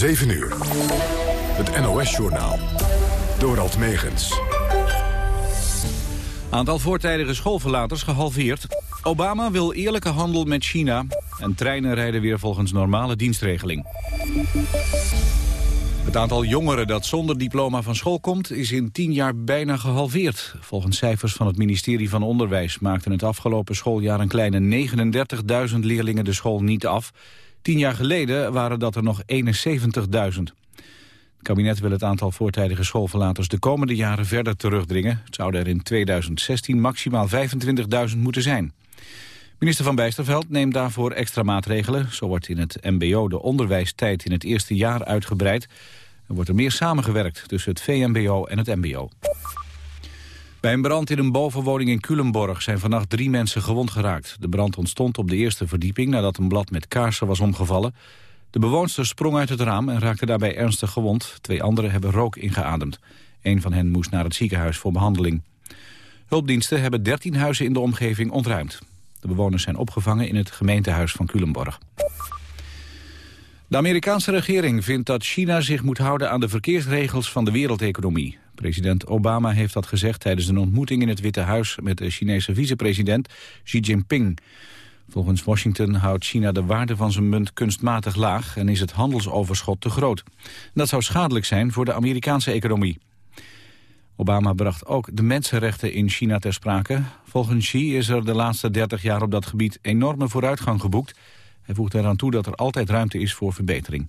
7 uur. Het NOS-journaal. Dorald Megens. Aantal voortijdige schoolverlaters gehalveerd. Obama wil eerlijke handel met China. En treinen rijden weer volgens normale dienstregeling. Het aantal jongeren dat zonder diploma van school komt... is in tien jaar bijna gehalveerd. Volgens cijfers van het ministerie van Onderwijs... maakten het afgelopen schooljaar een kleine 39.000 leerlingen de school niet af. Tien jaar geleden waren dat er nog 71.000. Het kabinet wil het aantal voortijdige schoolverlaters de komende jaren verder terugdringen. Het zouden er in 2016 maximaal 25.000 moeten zijn. Minister Van Bijsterveld neemt daarvoor extra maatregelen. Zo wordt in het mbo de onderwijstijd in het eerste jaar uitgebreid. Er wordt er meer samengewerkt tussen het VMBO en het mbo. Bij een brand in een bovenwoning in Culemborg zijn vannacht drie mensen gewond geraakt. De brand ontstond op de eerste verdieping nadat een blad met kaarsen was omgevallen. De bewoonster sprong uit het raam en raakte daarbij ernstig gewond. Twee anderen hebben rook ingeademd. Een van hen moest naar het ziekenhuis voor behandeling. Hulpdiensten hebben 13 huizen in de omgeving ontruimd. De bewoners zijn opgevangen in het gemeentehuis van Culemborg. De Amerikaanse regering vindt dat China zich moet houden aan de verkeersregels van de wereldeconomie. President Obama heeft dat gezegd tijdens een ontmoeting in het Witte Huis met de Chinese vicepresident Xi Jinping. Volgens Washington houdt China de waarde van zijn munt kunstmatig laag en is het handelsoverschot te groot. Dat zou schadelijk zijn voor de Amerikaanse economie. Obama bracht ook de mensenrechten in China ter sprake. Volgens Xi is er de laatste 30 jaar op dat gebied enorme vooruitgang geboekt. Hij voegt eraan toe dat er altijd ruimte is voor verbetering.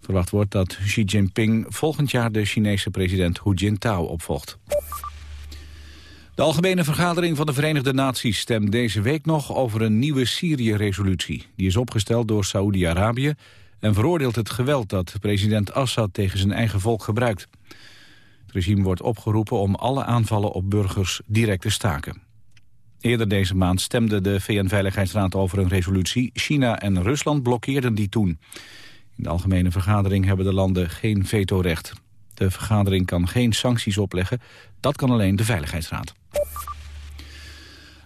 Verwacht wordt dat Xi Jinping volgend jaar de Chinese president Hu Jintao opvolgt. De Algemene Vergadering van de Verenigde Naties stemt deze week nog over een nieuwe Syrië-resolutie. Die is opgesteld door Saoedi-Arabië en veroordeelt het geweld dat president Assad tegen zijn eigen volk gebruikt. Het regime wordt opgeroepen om alle aanvallen op burgers direct te staken. Eerder deze maand stemde de VN-veiligheidsraad over een resolutie. China en Rusland blokkeerden die toen. In de algemene vergadering hebben de landen geen vetorecht. De vergadering kan geen sancties opleggen. Dat kan alleen de Veiligheidsraad.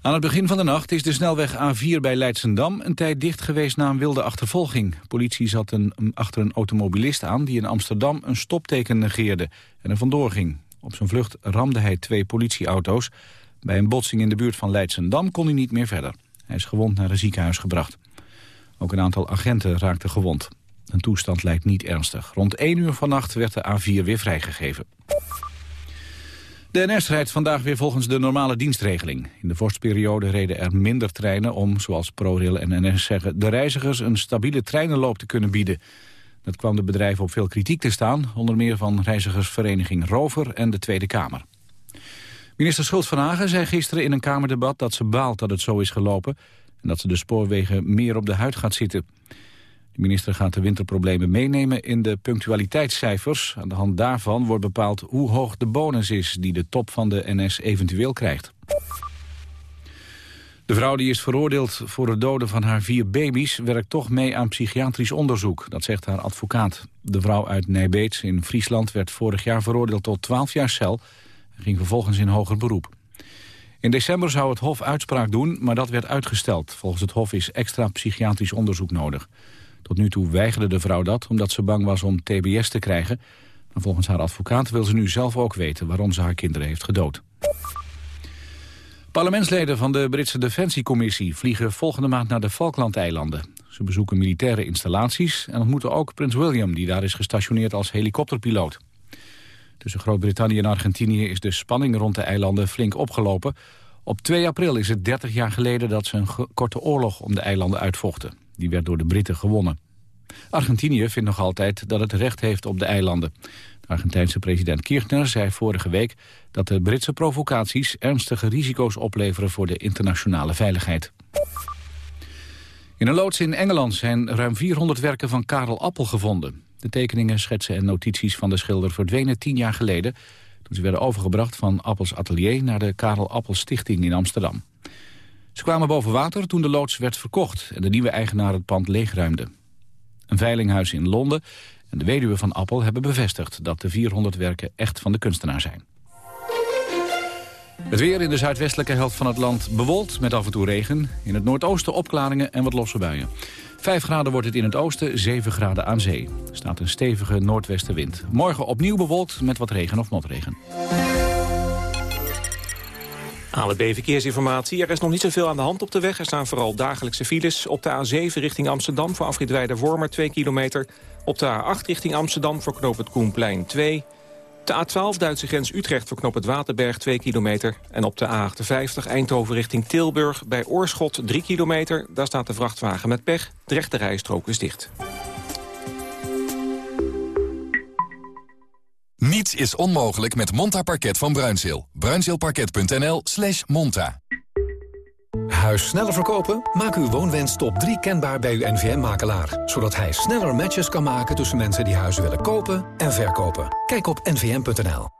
Aan het begin van de nacht is de snelweg A4 bij Leidsendam een tijd dicht geweest na een wilde achtervolging. Politie zat een, achter een automobilist aan die in Amsterdam een stopteken negeerde en er vandoor ging. Op zijn vlucht ramde hij twee politieauto's. Bij een botsing in de buurt van Leidsendam kon hij niet meer verder. Hij is gewond naar een ziekenhuis gebracht. Ook een aantal agenten raakten gewond. Een toestand lijkt niet ernstig. Rond 1 uur vannacht werd de A4 weer vrijgegeven. De NS rijdt vandaag weer volgens de normale dienstregeling. In de vorstperiode reden er minder treinen om, zoals ProRail en NS zeggen... de reizigers een stabiele treinenloop te kunnen bieden. Dat kwam de bedrijven op veel kritiek te staan... onder meer van reizigersvereniging Rover en de Tweede Kamer. Minister Schultz van Hagen zei gisteren in een Kamerdebat... dat ze baalt dat het zo is gelopen... en dat ze de spoorwegen meer op de huid gaat zitten... De minister gaat de winterproblemen meenemen in de punctualiteitscijfers. Aan de hand daarvan wordt bepaald hoe hoog de bonus is die de top van de NS eventueel krijgt. De vrouw die is veroordeeld voor het doden van haar vier baby's... werkt toch mee aan psychiatrisch onderzoek, dat zegt haar advocaat. De vrouw uit Nijbeets in Friesland werd vorig jaar veroordeeld tot 12 jaar cel... en ging vervolgens in hoger beroep. In december zou het Hof uitspraak doen, maar dat werd uitgesteld. Volgens het Hof is extra psychiatrisch onderzoek nodig. Tot nu toe weigerde de vrouw dat omdat ze bang was om tbs te krijgen. Volgens haar advocaat wil ze nu zelf ook weten waarom ze haar kinderen heeft gedood. Parlementsleden van de Britse Defensiecommissie vliegen volgende maand naar de Falklandeilanden. Ze bezoeken militaire installaties en ontmoeten ook prins William, die daar is gestationeerd als helikopterpiloot. Tussen Groot-Brittannië en Argentinië is de spanning rond de eilanden flink opgelopen. Op 2 april is het 30 jaar geleden dat ze een korte oorlog om de eilanden uitvochten. Die werd door de Britten gewonnen. Argentinië vindt nog altijd dat het recht heeft op de eilanden. De Argentijnse president Kirchner zei vorige week dat de Britse provocaties ernstige risico's opleveren voor de internationale veiligheid. In een loods in Engeland zijn ruim 400 werken van Karel Appel gevonden. De tekeningen, schetsen en notities van de schilder verdwenen tien jaar geleden... toen ze werden overgebracht van Appels atelier naar de Karel Appel Stichting in Amsterdam. Ze kwamen boven water toen de loods werd verkocht en de nieuwe eigenaar het pand leegruimde. Een veilinghuis in Londen en de weduwe van Appel hebben bevestigd dat de 400 werken echt van de kunstenaar zijn. Het weer in de zuidwestelijke helft van het land bewolkt met af en toe regen. In het noordoosten opklaringen en wat losse buien. 5 graden wordt het in het oosten, 7 graden aan zee. Staat een stevige noordwestenwind. Morgen opnieuw bewolkt met wat regen of motregen. ALB Verkeersinformatie. Er is nog niet zoveel aan de hand op de weg. Er staan vooral dagelijkse files. Op de A7 richting Amsterdam voor afrit Wormer 2 kilometer. Op de A8 richting Amsterdam voor knoop het Koenplein 2. De A12 Duitse grens Utrecht voor knoop het Waterberg 2 kilometer. En op de A58 Eindhoven richting Tilburg bij Oorschot 3 kilometer. Daar staat de vrachtwagen met pech. De rechte rijstrook is dicht. Niets is onmogelijk met Monta Parket van Bruinzeel. Bruinzeelparket.nl slash monta. Huis sneller verkopen? Maak uw woonwens top 3 kenbaar bij uw NVM-makelaar. Zodat hij sneller matches kan maken tussen mensen die huizen willen kopen en verkopen. Kijk op nvm.nl.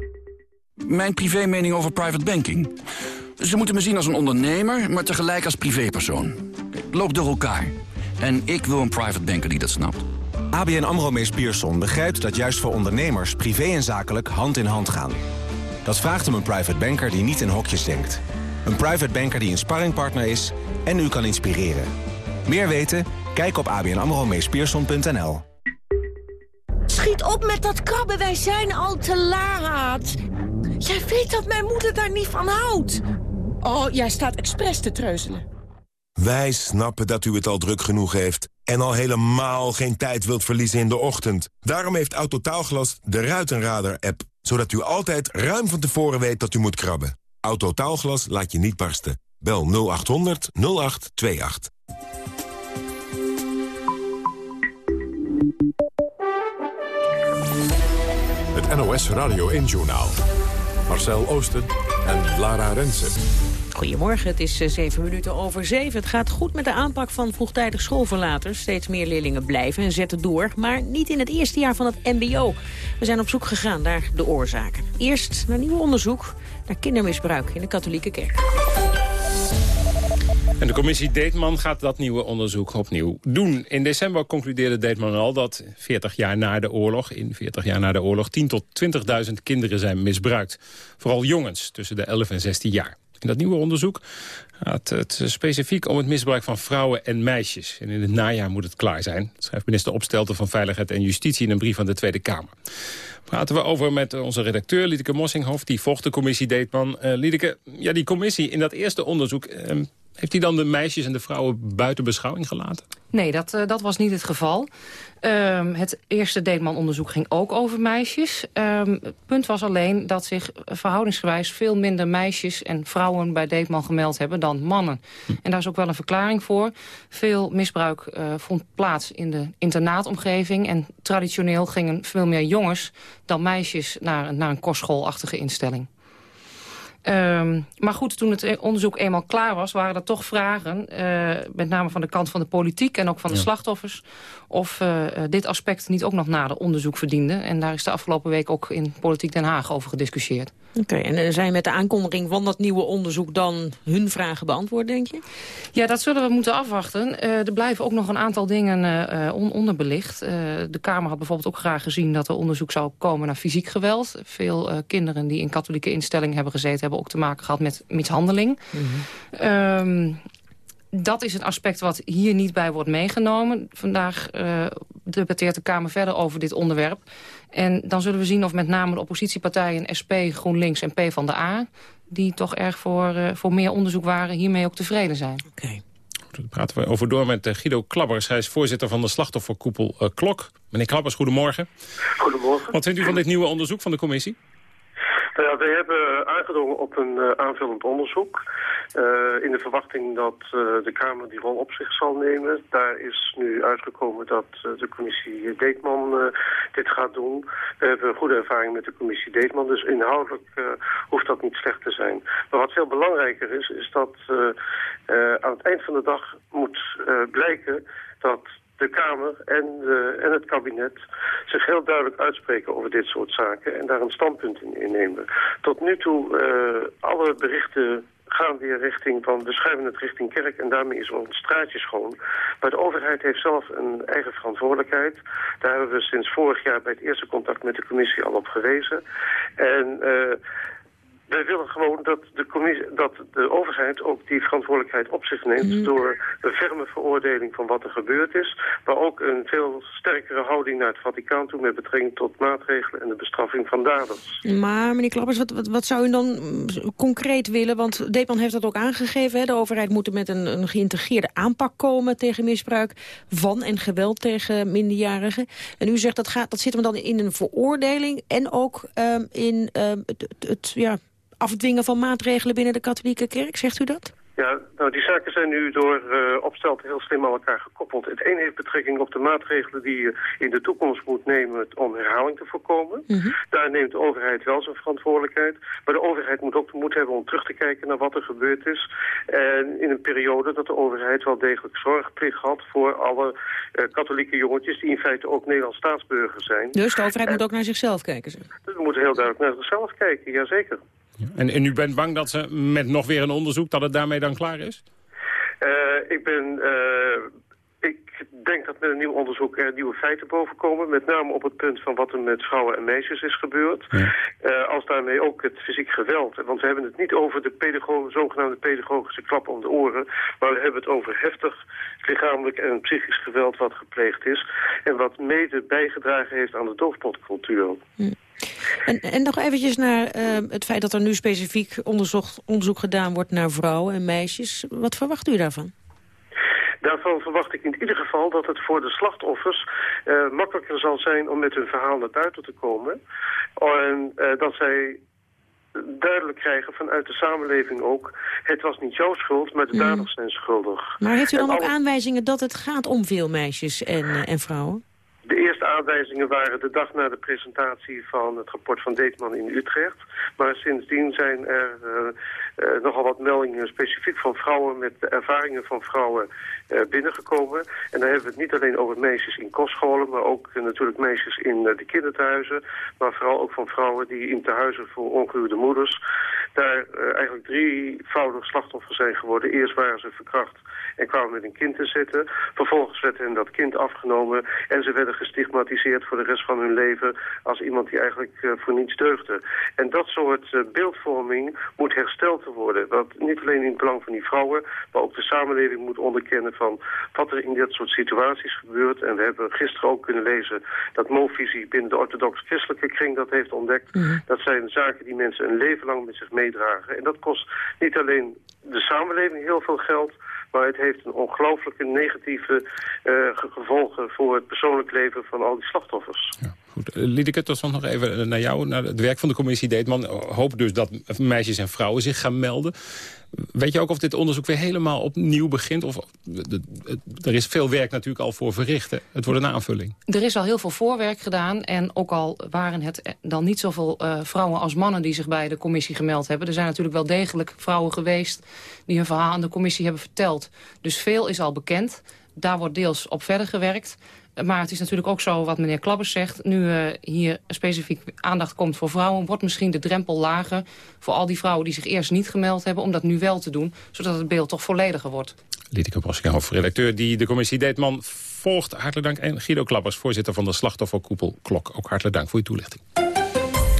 Mijn privé mening over private banking. Ze moeten me zien als een ondernemer, maar tegelijk als privépersoon. Ik loop door elkaar. En ik wil een private banker die dat snapt. ABN AMRO Mees Pierson begrijpt dat juist voor ondernemers... privé en zakelijk hand in hand gaan. Dat vraagt om een private banker die niet in hokjes denkt. Een private banker die een sparringpartner is en u kan inspireren. Meer weten? Kijk op abnamromeespierson.nl. Schiet op met dat krabben, wij zijn al te laat. Jij weet dat mijn moeder daar niet van houdt. Oh, jij staat expres te treuzelen. Wij snappen dat u het al druk genoeg heeft... en al helemaal geen tijd wilt verliezen in de ochtend. Daarom heeft Autotaalglas de Ruitenradar-app... zodat u altijd ruim van tevoren weet dat u moet krabben. Autotaalglas laat je niet barsten. Bel 0800 0828. Het NOS Radio 1-journaal. Marcel Oosten en Lara Rensen. Goedemorgen, het is eh, zeven minuten over zeven. Het gaat goed met de aanpak van vroegtijdig schoolverlaters. Steeds meer leerlingen blijven en zetten door, maar niet in het eerste jaar van het mbo. We zijn op zoek gegaan naar de oorzaken. Eerst naar nieuw onderzoek naar kindermisbruik in de katholieke kerk. En de commissie Deetman gaat dat nieuwe onderzoek opnieuw doen. In december concludeerde Deetman al dat 40 jaar na de oorlog, in 40 jaar na de oorlog 10 tot 20.000 kinderen zijn misbruikt. Vooral jongens tussen de 11 en 16 jaar. In dat nieuwe onderzoek gaat het specifiek om het misbruik van vrouwen en meisjes. En in het najaar moet het klaar zijn, schrijft minister Opstelten van Veiligheid en Justitie in een brief aan de Tweede Kamer. Praten we over met onze redacteur Liedeke Mossinghoff, die volgt de commissie Deetman. Uh, Liedeke, ja, die commissie in dat eerste onderzoek... Uh, heeft hij dan de meisjes en de vrouwen buiten beschouwing gelaten? Nee, dat, uh, dat was niet het geval. Um, het eerste Deetman-onderzoek ging ook over meisjes. Um, het punt was alleen dat zich verhoudingsgewijs veel minder meisjes en vrouwen bij Deetman gemeld hebben dan mannen. En daar is ook wel een verklaring voor. Veel misbruik uh, vond plaats in de internaatomgeving en traditioneel gingen veel meer jongens dan meisjes naar, naar een kostschoolachtige instelling. Um, maar goed, toen het onderzoek eenmaal klaar was... waren er toch vragen, uh, met name van de kant van de politiek... en ook van de ja. slachtoffers, of uh, dit aspect niet ook nog nader onderzoek verdiende. En daar is de afgelopen week ook in Politiek Den Haag over gediscussieerd. Oké, okay, en zijn met de aankondiging van dat nieuwe onderzoek... dan hun vragen beantwoord, denk je? Ja, dat zullen we moeten afwachten. Uh, er blijven ook nog een aantal dingen uh, on onderbelicht. Uh, de Kamer had bijvoorbeeld ook graag gezien dat er onderzoek zou komen naar fysiek geweld. Veel uh, kinderen die in katholieke instellingen hebben gezeten... hebben ook te maken gehad met mishandeling. Mm -hmm. um, dat is een aspect wat hier niet bij wordt meegenomen. Vandaag uh, debatteert de Kamer verder over dit onderwerp. En dan zullen we zien of met name de oppositiepartijen SP, GroenLinks en PvdA... die toch erg voor, uh, voor meer onderzoek waren, hiermee ook tevreden zijn. Oké. Okay. Daar praten we over door met Guido Klabbers. Hij is voorzitter van de slachtofferkoepel uh, Klok. Meneer Klabbers, goedemorgen. Goedemorgen. Wat vindt u van dit nieuwe onderzoek van de commissie? Nou wij hebben aangedrongen op een uh, aanvullend onderzoek. Uh, in de verwachting dat uh, de Kamer die rol op zich zal nemen. Daar is nu uitgekomen dat de commissie Deetman dit gaat doen. We hebben goede ervaring met de commissie Deetman. Dus inhoudelijk hoeft dat niet slecht te zijn. Maar wat veel belangrijker is, is dat aan het eind van de dag moet blijken dat de Kamer en, uh, en het kabinet zich heel duidelijk uitspreken over dit soort zaken en daar een standpunt in innemen. Tot nu toe, uh, alle berichten gaan weer richting van we het richting kerk en daarmee is ons straatje schoon. Maar de overheid heeft zelf een eigen verantwoordelijkheid. Daar hebben we sinds vorig jaar bij het eerste contact met de commissie al op gewezen. En uh, wij willen gewoon dat de, commissie, dat de overheid ook die verantwoordelijkheid op zich neemt... Mhm. door een ferme veroordeling van wat er gebeurd is... maar ook een veel sterkere houding naar het Vaticaan toe... met betrekking tot maatregelen en de bestraffing van daders. Maar meneer Klappers, wat, wat, wat zou u dan concreet willen? Want Deepman heeft dat ook aangegeven. Hè? De overheid moet er met een, een geïntegreerde aanpak komen... tegen misbruik van en geweld tegen minderjarigen. En u zegt dat, gaat, dat zit hem dan in een veroordeling... en ook um, in um, het, het ja, afdwingen van maatregelen binnen de katholieke kerk. Zegt u dat? Ja, nou die zaken zijn nu door uh, heel slim aan elkaar gekoppeld. Het een heeft betrekking op de maatregelen die je in de toekomst moet nemen om herhaling te voorkomen. Mm -hmm. Daar neemt de overheid wel zijn verantwoordelijkheid. Maar de overheid moet ook de moed hebben om terug te kijken naar wat er gebeurd is. En in een periode dat de overheid wel degelijk zorgplicht had voor alle uh, katholieke jongetjes die in feite ook Nederlands staatsburger zijn. Dus de overheid en, moet ook naar zichzelf kijken? Zeg. Dus we moeten heel duidelijk naar zichzelf kijken, jazeker. En, en u bent bang dat ze met nog weer een onderzoek, dat het daarmee dan klaar is? Uh, ik ben... Uh, ik denk dat met een nieuw onderzoek er nieuwe feiten boven komen. Met name op het punt van wat er met vrouwen en meisjes is gebeurd. Ja. Uh, als daarmee ook het fysiek geweld. Want we hebben het niet over de pedago zogenaamde pedagogische klap om de oren. Maar we hebben het over heftig lichamelijk en psychisch geweld wat gepleegd is. En wat mede bijgedragen heeft aan de doofpotcultuur. Hm. En, en nog eventjes naar uh, het feit dat er nu specifiek onderzoek, onderzoek gedaan wordt naar vrouwen en meisjes. Wat verwacht u daarvan? Daarvan verwacht ik in ieder geval dat het voor de slachtoffers uh, makkelijker zal zijn om met hun verhaal naar buiten te komen. En uh, dat zij duidelijk krijgen vanuit de samenleving ook... het was niet jouw schuld, maar de mm. daders zijn schuldig. Maar heeft u dan en ook alle... aanwijzingen dat het gaat om veel meisjes en, uh, en vrouwen? De eerste aanwijzingen waren de dag na de presentatie van het rapport van Deetman in Utrecht. Maar sindsdien zijn er uh, uh, nogal wat meldingen specifiek van vrouwen met ervaringen van vrouwen uh, binnengekomen. En dan hebben we het niet alleen over meisjes in kostscholen, maar ook natuurlijk meisjes in de kinderthuizen. Maar vooral ook van vrouwen die in tehuizen voor ongehuwde moeders daar eigenlijk drievoudig slachtoffer zijn geworden. Eerst waren ze verkracht en kwamen met een kind te zitten. Vervolgens werd hen dat kind afgenomen en ze werden gestigmatiseerd voor de rest van hun leven als iemand die eigenlijk uh, voor niets deugde. En dat soort uh, beeldvorming moet hersteld worden. Wat niet alleen in het belang van die vrouwen, maar ook de samenleving moet onderkennen van wat er in dit soort situaties gebeurt. En we hebben gisteren ook kunnen lezen dat Movisie binnen de orthodox-christelijke kring dat heeft ontdekt. Mm -hmm. Dat zijn zaken die mensen een leven lang met zich En dat kost niet alleen de samenleving heel veel geld, maar het heeft een ongelooflijke negatieve uh, gevolgen voor het persoonlijk leven van al die slachtoffers. Liedeke, tot nog even naar jou. Naar het werk van de commissie Deetman hoopt dus dat meisjes en vrouwen zich gaan melden. Weet je ook of dit onderzoek weer helemaal opnieuw begint? Of, er is veel werk natuurlijk al voor verricht. Het wordt een aanvulling. Er is al heel veel voorwerk gedaan. En ook al waren het dan niet zoveel uh, vrouwen als mannen die zich bij de commissie gemeld hebben. Er zijn natuurlijk wel degelijk vrouwen geweest die hun verhaal aan de commissie hebben verteld. Dus veel is al bekend. Daar wordt deels op verder gewerkt. Maar het is natuurlijk ook zo wat meneer Klabbers zegt. Nu uh, hier specifiek aandacht komt voor vrouwen... wordt misschien de drempel lager voor al die vrouwen die zich eerst niet gemeld hebben... om dat nu wel te doen, zodat het beeld toch vollediger wordt. Liedeke Broskijn, hoofdredacteur die de commissie Deetman volgt. Hartelijk dank. En Guido Klabbers, voorzitter van de slachtofferkoepel Klok. Ook hartelijk dank voor uw toelichting.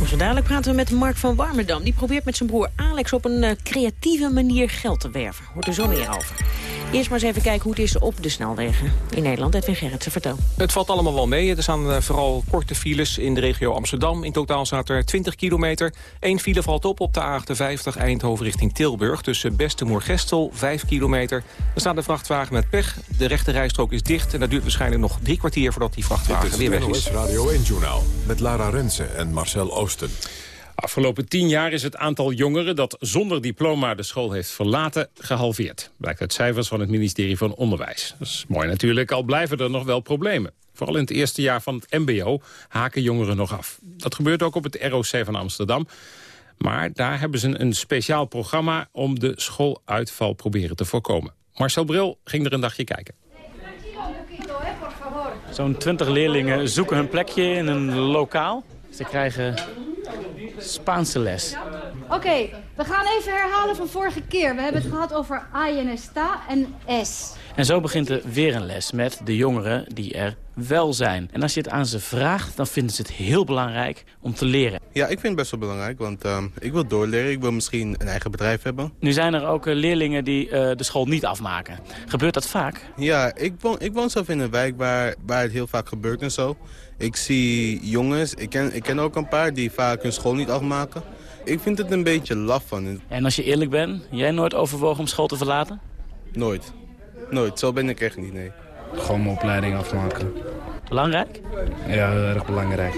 Zo dadelijk praten we met Mark van Warmerdam. Die probeert met zijn broer Alex op een uh, creatieve manier geld te werven. Hoort er zo meer over. Eerst maar eens even kijken hoe het is op de snelwegen in Nederland. Edwin Gerritsen, vertel. Het valt allemaal wel mee. Er staan uh, vooral korte files in de regio Amsterdam. In totaal staat er 20 kilometer. Eén file valt op op de A58 Eindhoven richting Tilburg. Tussen Bestemoer-Gestel, 5 kilometer. Er staat een vrachtwagen met pech. De rechte rijstrook is dicht. En dat duurt waarschijnlijk nog drie kwartier voordat die vrachtwagen weer weg is. Radio 1-journaal met Lara Rensen en Marcel Oosten. Afgelopen tien jaar is het aantal jongeren dat zonder diploma de school heeft verlaten gehalveerd. Blijkt uit cijfers van het ministerie van Onderwijs. Dat is mooi natuurlijk, al blijven er nog wel problemen. Vooral in het eerste jaar van het mbo haken jongeren nog af. Dat gebeurt ook op het ROC van Amsterdam. Maar daar hebben ze een speciaal programma om de schooluitval proberen te voorkomen. Marcel Bril ging er een dagje kijken. Zo'n 20 leerlingen zoeken hun plekje in een lokaal. Ze krijgen Spaanse les. Oké, we gaan even herhalen van vorige keer. We hebben het gehad over A en S. En zo begint er weer een les met de jongeren die er wel zijn. En als je het aan ze vraagt, dan vinden ze het heel belangrijk om te leren. Ja, ik vind het best wel belangrijk, want uh, ik wil doorleren. Ik wil misschien een eigen bedrijf hebben. Nu zijn er ook uh, leerlingen die uh, de school niet afmaken. Gebeurt dat vaak? Ja, ik woon, ik woon zelf in een wijk waar, waar het heel vaak gebeurt en zo. Ik zie jongens, ik ken, ik ken ook een paar die vaak hun school niet afmaken. Ik vind het een beetje laf van. En als je eerlijk bent, jij nooit overwogen om school te verlaten? Nooit. Nooit, zo ben ik echt niet, nee. Gewoon mijn opleiding afmaken. Belangrijk? Ja, heel erg belangrijk.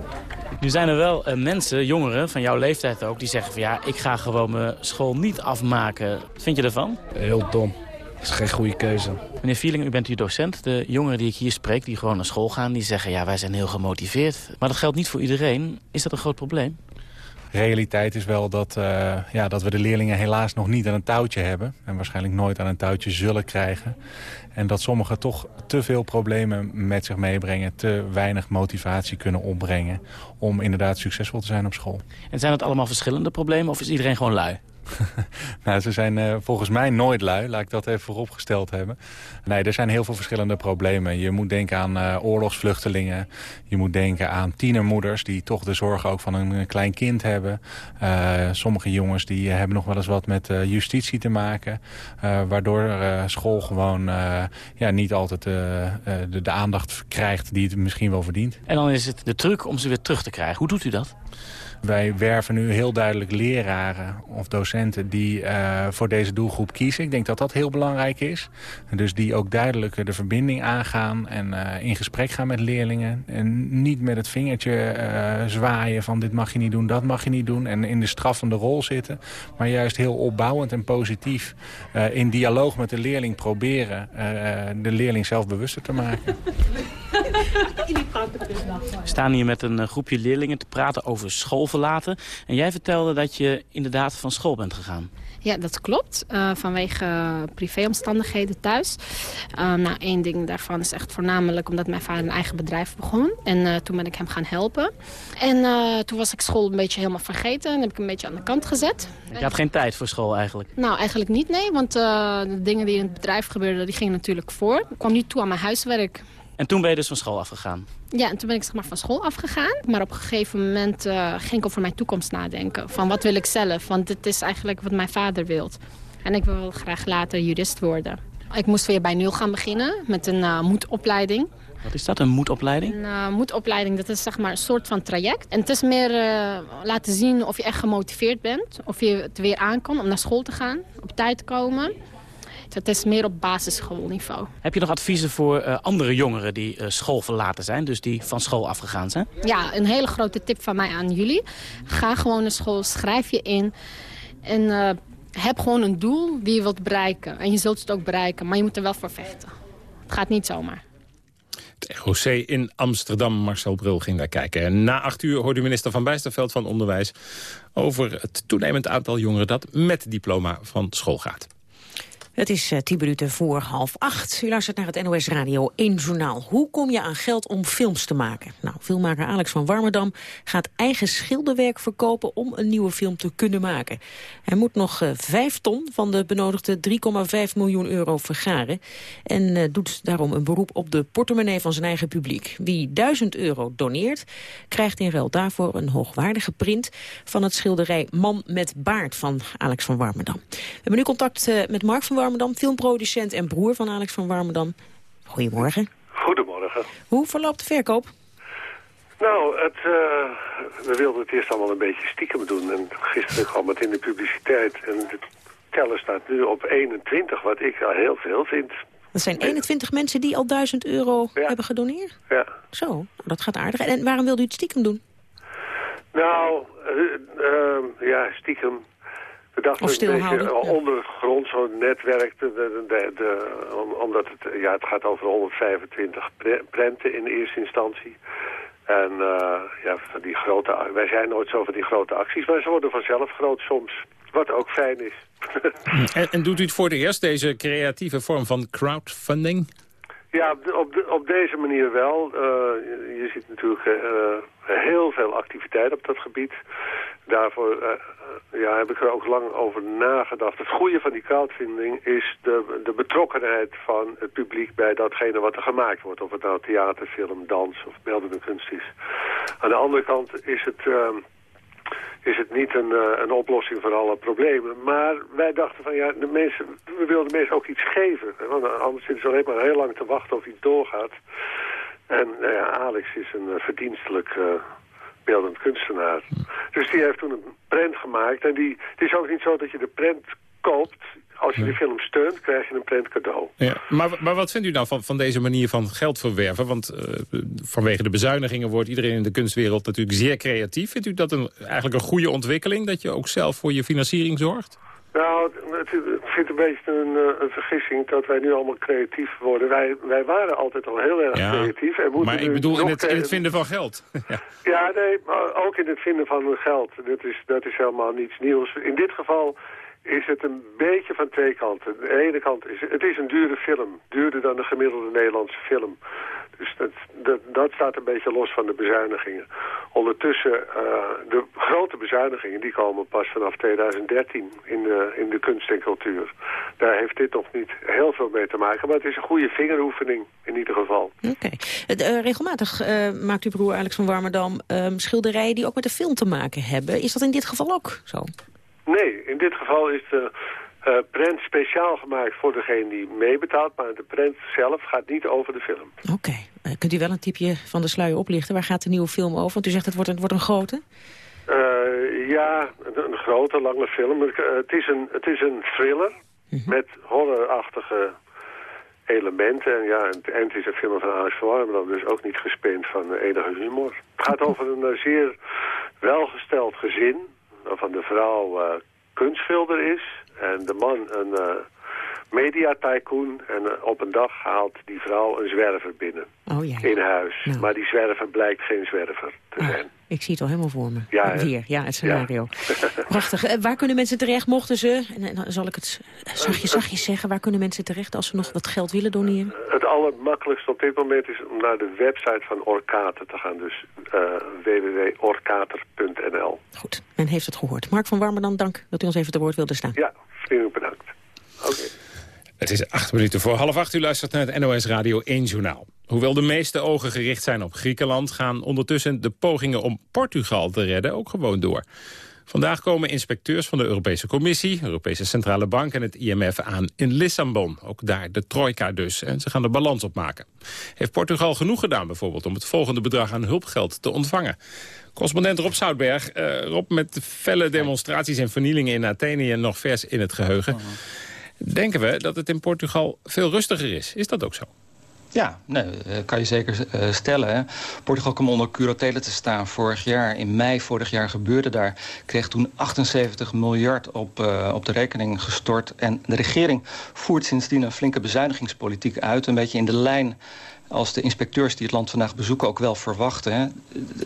nu zijn er wel uh, mensen, jongeren van jouw leeftijd ook, die zeggen van ja, ik ga gewoon mijn school niet afmaken. Wat vind je ervan? Heel dom. Dat is geen goede keuze. Meneer Vierling, u bent hier docent. De jongeren die ik hier spreek, die gewoon naar school gaan, die zeggen ja, wij zijn heel gemotiveerd. Maar dat geldt niet voor iedereen. Is dat een groot probleem? realiteit is wel dat, uh, ja, dat we de leerlingen helaas nog niet aan een touwtje hebben. En waarschijnlijk nooit aan een touwtje zullen krijgen. En dat sommigen toch te veel problemen met zich meebrengen. Te weinig motivatie kunnen opbrengen om inderdaad succesvol te zijn op school. En zijn het allemaal verschillende problemen of is iedereen gewoon lui? nou, ze zijn uh, volgens mij nooit lui, laat ik dat even vooropgesteld hebben. Nee, er zijn heel veel verschillende problemen. Je moet denken aan uh, oorlogsvluchtelingen. Je moet denken aan tienermoeders die toch de zorgen ook van een klein kind hebben. Sommige jongens die hebben nog wel eens wat met justitie te maken. waardoor school gewoon ja, niet altijd de, de aandacht krijgt die het misschien wel verdient. En dan is het de truc om ze weer terug te krijgen. Hoe doet u dat? Wij werven nu heel duidelijk leraren of docenten die uh, voor deze doelgroep kiezen. Ik denk dat dat heel belangrijk is. Dus die ook duidelijk de verbinding aangaan en uh, in gesprek gaan met leerlingen. En niet met het vingertje uh, zwaaien van dit mag je niet doen, dat mag je niet doen. En in de straffende rol zitten. Maar juist heel opbouwend en positief in dialoog met de leerling proberen de leerling zelf bewuster te maken. We staan hier met een groepje leerlingen te praten over school verlaten. En jij vertelde dat je inderdaad van school bent gegaan. Ja, dat klopt. Uh, vanwege privéomstandigheden thuis. Uh, nou, één ding daarvan is echt voornamelijk omdat mijn vader een eigen bedrijf begon. En uh, toen ben ik hem gaan helpen. En toen was ik school een beetje helemaal vergeten. En heb ik een beetje aan de kant gezet. Je had geen tijd voor school eigenlijk? Nou, eigenlijk niet, nee. Want de dingen die in het bedrijf gebeurden, die gingen natuurlijk voor. Ik kwam niet toe aan mijn huiswerk. En toen ben je dus van school afgegaan? Ja, en toen ben ik zeg maar, van school afgegaan. Maar op een gegeven moment uh, ging ik over mijn toekomst nadenken. Van wat wil ik zelf? Want dit is eigenlijk wat mijn vader wil. En ik wil graag later jurist worden. Ik moest weer bij nul gaan beginnen met een uh, moedopleiding. Wat is dat, een moedopleiding? Een uh, moedopleiding, dat is zeg maar een soort van traject. En het is meer uh, laten zien of je echt gemotiveerd bent. Of je het weer aan kan om naar school te gaan, op tijd te komen. Het is meer op basisschoolniveau. Heb je nog adviezen voor uh, andere jongeren die uh, school verlaten zijn? Dus die van school afgegaan zijn? Ja, een hele grote tip van mij aan jullie. Ga gewoon naar school, schrijf je in. En uh, heb gewoon een doel die je wilt bereiken. En je zult het ook bereiken, maar je moet er wel voor vechten. Het gaat niet zomaar. Het ROC in Amsterdam, Marcel Bril ging daar kijken. En na acht uur hoorde minister Van Bijsterveld van Onderwijs... over het toenemend aantal jongeren dat met diploma van school gaat. Het is uh, tien minuten voor half acht. U luistert naar het NOS Radio 1 Journaal. Hoe kom je aan geld om films te maken? Nou, filmmaker Alex van Warmerdam gaat eigen schilderwerk verkopen... om een nieuwe film te kunnen maken. Hij moet nog uh, vijf ton van de benodigde 3,5 miljoen euro vergaren... en uh, doet daarom een beroep op de portemonnee van zijn eigen publiek. Wie 1000 euro doneert, krijgt in ruil daarvoor een hoogwaardige print... van het schilderij Man met baard van Alex van Warmerdam. We hebben nu contact met Mark van Warmerdam, filmproducent en broer van Alex van Warmerdam. Goedemorgen. Goedemorgen. Hoe verloopt de verkoop? Nou, het, uh, we wilden het eerst allemaal een beetje stiekem doen. En gisteren kwam het in de publiciteit. En de teller staat nu op 21, wat ik al heel veel vind. Dat zijn 21 mensen die al 1000 euro ja. hebben gedoneerd? Ja. Zo, dat gaat aardig. En waarom wilde u het stiekem doen? Nou, eh, eh, ja, stiekem. We dachten Of een stilhouden, beetje ja. onder de grond zo'n netwerk. De, de, de, de- om- omdat het, ja, het gaat over 125 pre- prenten in eerste instantie. En eh, ja, van die grote, wij zijn nooit zo van die grote acties, maar ze worden vanzelf groot soms. Wat ook fijn is. En, en doet u het voor het eerst, deze creatieve vorm van crowdfunding? Ja, op, de- op, de- op deze manier wel. Eh, je, ziet natuurlijk eh, heel veel activiteit op dat gebied. Daarvoor eh, ja, heb ik er ook lang over nagedacht. Het goede van die crowdfunding is de, de betrokkenheid van het publiek bij datgene wat er gemaakt wordt. Of het nou theater, film, dans of beeldende kunst is. Aan de andere kant is het... is het niet een, eh, een oplossing voor alle problemen. Maar wij dachten van ja, de mensen, we wilden de mensen ook iets geven. Want anders zitten ze alleen maar heel lang te wachten of iets doorgaat. En nou ja, Alex is een eh, verdienstelijk eh, beeldend kunstenaar. Dus die heeft toen een prent gemaakt. En die, het is ook niet zo dat je de prent koopt. Als je de film steunt, krijg je een prent cadeau. Ja, maar, maar wat vindt u nou van, van deze manier van geld verwerven? Want eh, vanwege de bezuinigingen wordt iedereen in de kunstwereld natuurlijk zeer creatief. Vindt u dat een, eigenlijk een goede ontwikkeling? Dat je ook zelf voor je financiering zorgt? Nou, het, het, een beetje een, eh, een vergissing dat wij nu allemaal creatief worden. Wij, wij waren altijd al heel erg Ja, creatief. En moeten maar ik bedoel in het, in het vinden van geld. ja. Ja, nee, maar ook in het vinden van geld. Dat is, dat is helemaal niets nieuws. In dit geval is het een beetje van twee kanten. De ene kant is het is een dure film. Duurder dan de gemiddelde Nederlandse film. Dus dat, dat, staat een beetje los van de bezuinigingen. Ondertussen, eh, de grote bezuinigingen die komen pas vanaf 2013 in de, in de kunst en cultuur. Daar heeft dit nog niet heel veel mee te maken. Maar het is een goede vingeroefening in ieder geval. Oké. Eh, regelmatig eh, maakt uw broer Alex van Warmerdam ehm, schilderijen die ook met de film te maken hebben. Is dat in dit geval ook zo? Nee, in dit geval is de eh prent speciaal gemaakt voor degene die meebetaalt. Maar de prent zelf gaat niet over de film. Oké. Eh, kunt u wel een tipje van de sluier oplichten? Waar gaat de nieuwe film over? Want u zegt het wordt een, wordt een grote. Eh, ja, een, een grote, lange film. Het, is een, het is een thriller met horrorachtige elementen. En ja, en, en het is een film van Alex van Warmerdam, dus ook niet gespeend van enige humor. Het gaat over een zeer welgesteld gezin, waarvan de vrouw eh kunstschilder is. En de man een eh mediatycoon. En eh, op een dag haalt die vrouw een zwerver binnen Oh ja. in huis. Maar die zwerver blijkt geen zwerver te zijn. Ik zie het al helemaal voor me. Ja? Weer, ja, het scenario. Prachtig. Eh, waar kunnen mensen terecht, mochten ze... En, dan zal ik het zachtjes, zachtjes zeggen... waar kunnen mensen terecht als ze nog wat geld willen doneren? Het allermakkelijkste op dit moment is om naar de website van Orkater te gaan. Dus eh www.orkater.nl. Goed, men heeft het gehoord. Mark van Warmerdam, dank dat u ons even te woord wilde staan. Ja. Oké. Het is acht minuten voor half acht. U luistert naar het NOS Radio 1 Journaal. Hoewel de meeste ogen gericht zijn op Griekenland... gaan ondertussen de pogingen om Portugal te redden ook gewoon door. Vandaag komen inspecteurs van de Europese Commissie... Europese Centrale Bank en het IMF aan in Lissabon. Ook daar de trojka dus. En ze gaan de balans opmaken. Heeft Portugal genoeg gedaan bijvoorbeeld... om het volgende bedrag aan hulpgeld te ontvangen? Correspondent Rob Zoutberg. Eh, Rob, met felle demonstraties en vernielingen in Athene... nog vers in het geheugen... denken we dat het in Portugal veel rustiger is. Is dat ook zo? Ja, nee, eh, kan je zeker eh, stellen. Portugal kwam onder curatele te staan vorig jaar. In mei vorig jaar gebeurde daar. Kreeg toen 78 miljard op, eh, op de rekening gestort. En de regering voert sindsdien een flinke bezuinigingspolitiek uit. Een beetje in de lijn als de inspecteurs die het land vandaag bezoeken ook wel verwachten. Hè.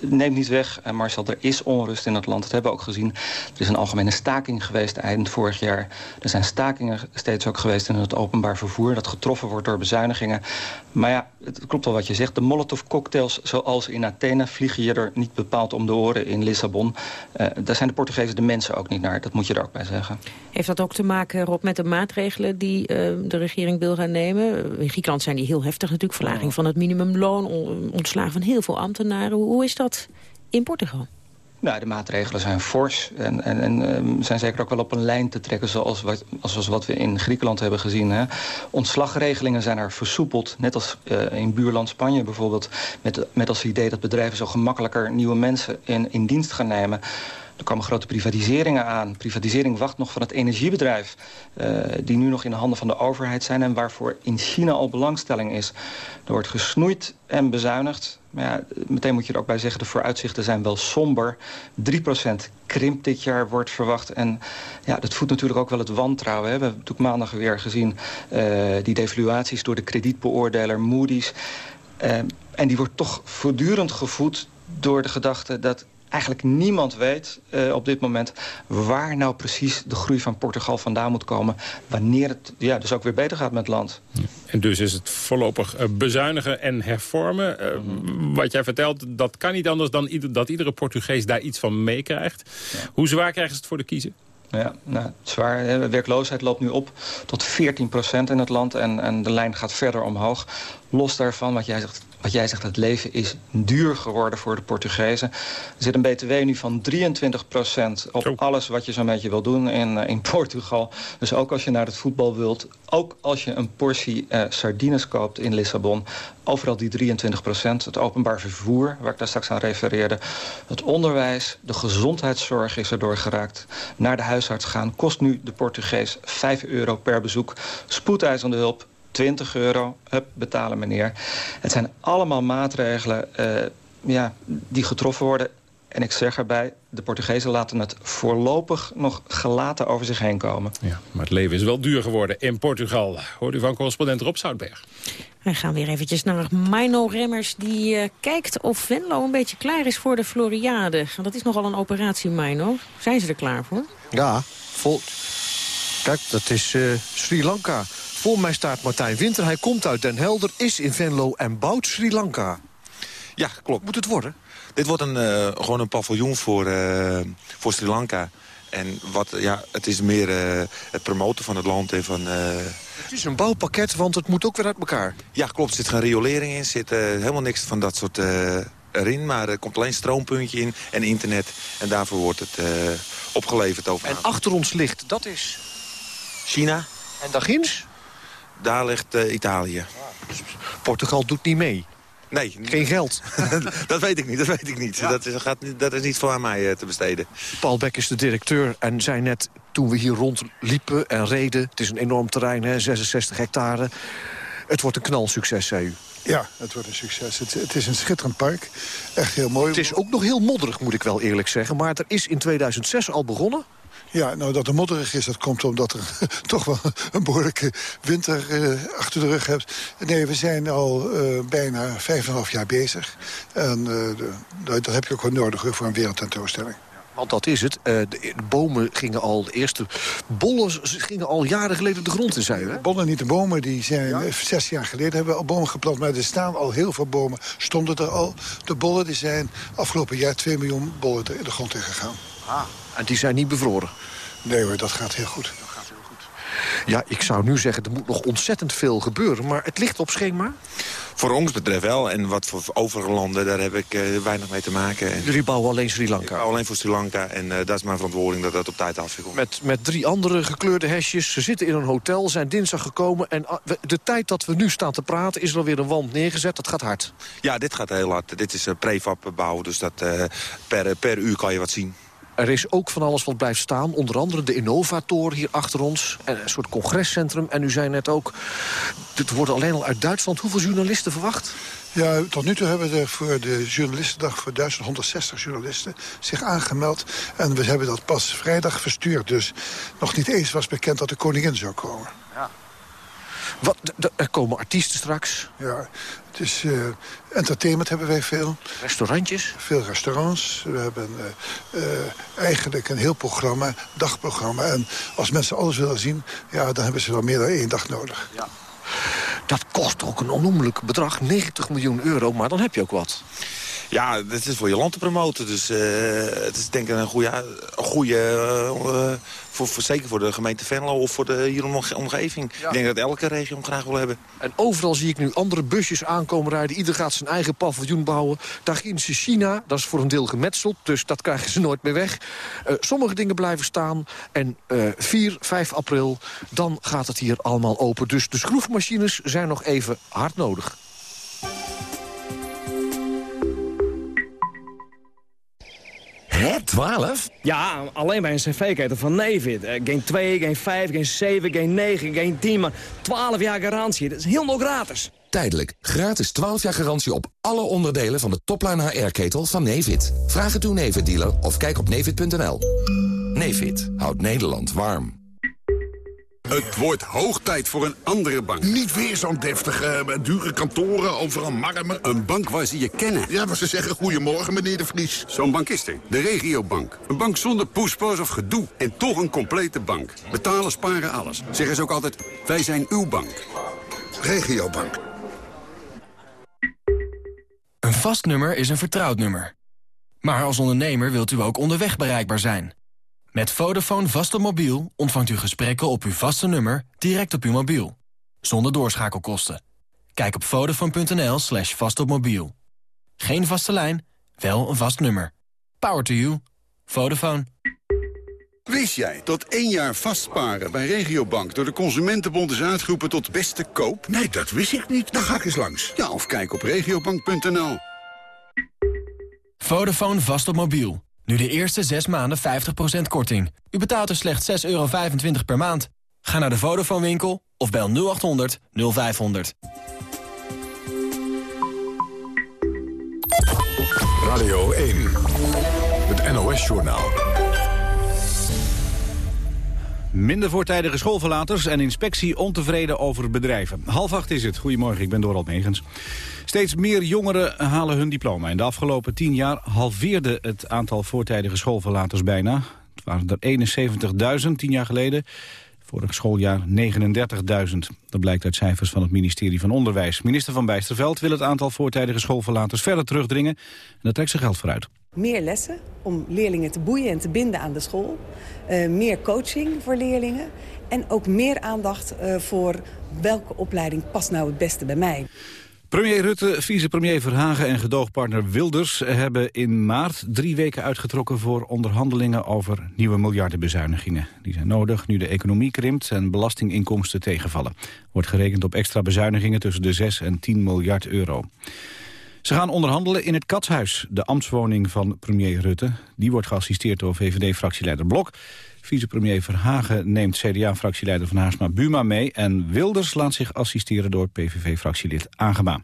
Neemt niet weg, eh, Marcel, er is onrust in het land. Dat hebben we ook gezien. Er is een algemene staking geweest eind vorig jaar. Er zijn stakingen steeds ook geweest in het openbaar vervoer... dat getroffen wordt door bezuinigingen. Maar ja, het klopt wel wat je zegt. De Molotov-cocktails zoals in Athene... vliegen je er niet bepaald om de oren in Lissabon. Eh, daar zijn de Portugezen de mensen ook niet naar. Dat moet je er ook bij zeggen. Heeft dat ook te maken, Rob, met de maatregelen die eh, de regering wil gaan nemen? In Griekenland zijn die heel heftig natuurlijk. Verlaging van het minimumloon, on- ontslagen van heel veel ambtenaren. Hoe is dat in Portugal? Nou, de maatregelen zijn fors en, en, en ehm, zijn zeker ook wel op een lijn te trekken... zoals wat, wat we in Griekenland hebben gezien. Hè. Ontslagregelingen zijn er versoepeld, net als eh, in buurland Spanje bijvoorbeeld... Met, met als idee dat bedrijven zo gemakkelijker nieuwe mensen in, in dienst gaan nemen... Er komen grote privatiseringen aan. Privatisering wacht nog van het energiebedrijf... Uh, die nu nog in de handen van de overheid zijn... en waarvoor in China al belangstelling is. Er wordt gesnoeid en bezuinigd. Maar ja, meteen moet je er ook bij zeggen... de vooruitzichten zijn wel somber. 3% krimp dit jaar wordt verwacht. En ja, dat voedt natuurlijk ook wel het wantrouwen. Hè. We hebben natuurlijk maandag weer gezien... Uh, die devaluaties door de kredietbeoordeler Moody's... Uh, en die wordt toch voortdurend gevoed door de gedachte dat eigenlijk niemand weet uh, op dit moment... waar nou precies de groei van Portugal vandaan moet komen... wanneer het ja, dus ook weer beter gaat met het land. En dus is het voorlopig uh, bezuinigen en hervormen. Uh, mm. Wat jij vertelt, dat kan niet anders dan ieder, dat iedere Portugees daar iets van meekrijgt. Ja. Hoe zwaar krijgen ze het voor de kiezer? Ja, nou, zwaar. De werkloosheid loopt nu op tot 14% in het land. En, en de lijn gaat verder omhoog. Los daarvan, wat jij zegt, wat jij zegt, het leven is duur geworden voor de Portugezen. Er zit een btw nu van 23% op alles wat je zo'n beetje wil doen in, uh, in Portugal. Dus ook als je naar het voetbal wilt, ook als je een portie uh, sardines koopt in Lissabon... overal die 23% Het openbaar vervoer, waar ik daar straks aan refereerde... het onderwijs, de gezondheidszorg is erdoor geraakt. Naar de huisarts gaan kost nu de Portugees 5 euro per bezoek. Spoedeisende hulp 20 euro, hup, betalen meneer. Het zijn allemaal maatregelen uh, ja, die getroffen worden. En ik zeg erbij, de Portugezen laten het voorlopig nog gelaten over zich heen komen. Ja, maar het leven is wel duur geworden in Portugal. Hoort u van correspondent Rob Zoutberg. We gaan weer eventjes naar Mino Remmers. Die uh, kijkt of Venlo een beetje klaar is voor de Floriade. Dat is nogal een operatie, Mino. Zijn ze er klaar voor? Ja, vol... Kijk, dat is uh, Sri Lanka. Voor mij staat Martijn Winter. Hij komt uit Den Helder, is in Venlo en bouwt Sri Lanka. Ja, klopt. Moet het worden? Dit wordt een, uh, gewoon een paviljoen voor, uh, voor Sri Lanka. En wat, ja, het is meer uh, het promoten van het land en van... Het is een bouwpakket, want het moet ook weer uit elkaar. Ja, klopt. Er zit geen riolering in. Er zit helemaal niks van dat soort erin. Maar er komt alleen stroompuntje in en internet. En daarvoor wordt het opgeleverd over. En achter ons ligt, dat is... China. En daarginds? Daar ligt uh, Italië. Portugal doet niet mee? Nee. Geen geld? dat weet ik niet, dat weet ik niet. Ja. Dat, is, gaat, dat is niet voor aan mij uh, te besteden. Paul Beck is de directeur en zei net toen we hier rondliepen en reden... het is een enorm terrein, hè, 66 hectare. Het wordt een knalsucces, zei u. Ja, het wordt een succes. Het, het, is een schitterend park. Echt heel mooi. Het is ook nog heel modderig, moet ik wel eerlijk zeggen. Maar er is in 2006 al begonnen. Ja, nou dat het modderig is, dat komt omdat er toch wel een behoorlijke winter uh, achter de rug hebt. Nee, we zijn al uh, bijna vijf en een half jaar bezig. En de, dat heb je ook wel nodig voor een wereldtentoonstelling. Want dat is het. De, bomen gingen al, de eerste bollen gingen al jaren geleden de grond in, zei hè? Bollen niet, de bomen die zijn ja? zes jaar geleden hebben we al bomen geplant. Maar er staan al heel veel bomen, stonden er al. De bollen die zijn afgelopen jaar 2 miljoen bollen in de grond ingegaan. Ah. En die zijn niet bevroren? Nee hoor, dat gaat heel goed. Dat gaat heel goed. Ja, ik zou nu zeggen, er moet nog ontzettend veel gebeuren. Maar het ligt op schema? Voor ons betreft wel. En wat voor overige landen, daar heb ik uh, weinig mee te maken. En Jullie bouwen alleen Sri Lanka? Ik bouw alleen voor Sri Lanka. En uh, dat is mijn verantwoording dat dat op tijd afkomt. Met, met drie andere gekleurde hesjes. Ze zitten in een hotel, zijn dinsdag gekomen. En de tijd dat we nu staan te praten, is er alweer een wand neergezet. Dat gaat hard. Ja, dit gaat heel hard. Dit is uh, prefab bouwen. Dus dat, per, per uur kan je wat zien. Er is ook van alles wat blijft staan. Onder andere de Innovator hier achter ons. En een soort congrescentrum. En u zei net ook, dit wordt alleen al uit Duitsland. Hoeveel journalisten verwacht? Ja, tot nu toe hebben we voor de journalistendag voor 1160 journalisten zich aangemeld. En we hebben dat pas vrijdag verstuurd. Dus nog niet eens was bekend dat de koningin zou komen. Ja. Wat, er komen artiesten straks. Ja, het is uh, entertainment hebben wij veel. Restaurantjes? Veel restaurants. We hebben uh, uh, eigenlijk een heel programma, dagprogramma. En als mensen alles willen zien, ja, dan hebben ze wel meer dan één dag nodig. Ja. Dat kost ook een onnoemelijk bedrag, 90 miljoen euro, maar dan heb je ook wat. Ja, het is voor je land te promoten. Dus uh, het is denk ik een goede... Een goede uh, voor, voor, zeker voor de gemeente Venlo of voor de hier omgeving. Ja. Ik denk dat elke regio hem graag wil hebben. En overal zie ik nu andere busjes aankomen rijden. Ieder gaat zijn eigen paviljoen bouwen. Daar in China, dat is voor een deel gemetseld. Dus dat krijgen ze nooit meer weg. Uh, sommige dingen blijven staan. En 4, 5 april, dan gaat het hier allemaal open. Dus de schroefmachines zijn nog even hard nodig. Het 12? Ja, alleen bij een cv-ketel van Nevid. Uh, geen 2, geen 5, geen 7, geen 9, geen 10, maar 12 jaar garantie. Dat is helemaal gratis. Tijdelijk. Gratis 12 jaar garantie op alle onderdelen van de topline HR-ketel van Nevid. Vraag het uw Nevid-dealer of kijk op nevid.nl. Nevid houdt Nederland warm. Het wordt hoog tijd voor een andere bank. Niet weer zo'n deftige, eh, dure kantoren, overal marmer. Een bank waar ze je kennen. Ja, maar ze zeggen goedemorgen, meneer de Vries. Zo'n bank is er. De regiobank. Een bank zonder poespas of gedoe. En toch een complete bank. Betalen, sparen, alles. Zeggen ze ook altijd, wij zijn uw bank. Regiobank. Een vast nummer is een vertrouwd nummer. Maar als ondernemer wilt u ook onderweg bereikbaar zijn. Met Vodafone vast op mobiel ontvangt u gesprekken op uw vaste nummer direct op uw mobiel. Zonder doorschakelkosten. Kijk op vodafone.nl slash vastopmobiel. Geen vaste lijn, wel een vast nummer. Power to you. Vodafone. Wist jij dat één jaar vastparen bij Regiobank door de Consumentenbond is uitgeroepen tot beste koop? Nee, dat wist ik niet. Dan ga ik eens langs. Ja, of kijk op regiobank.nl. Vodafone vast op mobiel. Nu de eerste 6 maanden 50% korting. U betaalt er slechts 6,25 euro per maand. Ga naar de Vodafone winkel of bel 0800 0500. Radio 1, het NOS-journaal. Minder voortijdige schoolverlaters en inspectie ontevreden over bedrijven. Half acht is het. Goedemorgen, ik ben Dorald Megens. Steeds meer jongeren halen hun diploma. In de afgelopen tien jaar halveerde het aantal voortijdige schoolverlaters bijna. Het waren er 71.000 tien jaar geleden. Vorig schooljaar 39.000. Dat blijkt uit cijfers van het ministerie van Onderwijs. Minister Van Bijsterveld wil het aantal voortijdige schoolverlaters verder terugdringen. En daar trekt ze geld voor uit. Meer lessen om leerlingen te boeien en te binden aan de school. Uh, meer coaching voor leerlingen. En ook meer aandacht uh, voor welke opleiding past nou het beste bij mij. Premier Rutte, vicepremier Verhagen en gedoogpartner Wilders... hebben in maart drie weken uitgetrokken voor onderhandelingen over nieuwe miljardenbezuinigingen. Die zijn nodig nu de economie krimpt en belastinginkomsten tegenvallen. Wordt gerekend op extra bezuinigingen tussen de 6 en 10 miljard euro. Ze gaan onderhandelen in het Katshuis, de ambtswoning van premier Rutte. Die wordt geassisteerd door VVD-fractieleider Blok. Vicepremier Verhagen neemt CDA-fractieleider Van Haarsma Buma mee... en Wilders laat zich assisteren door PVV-fractielid Agema.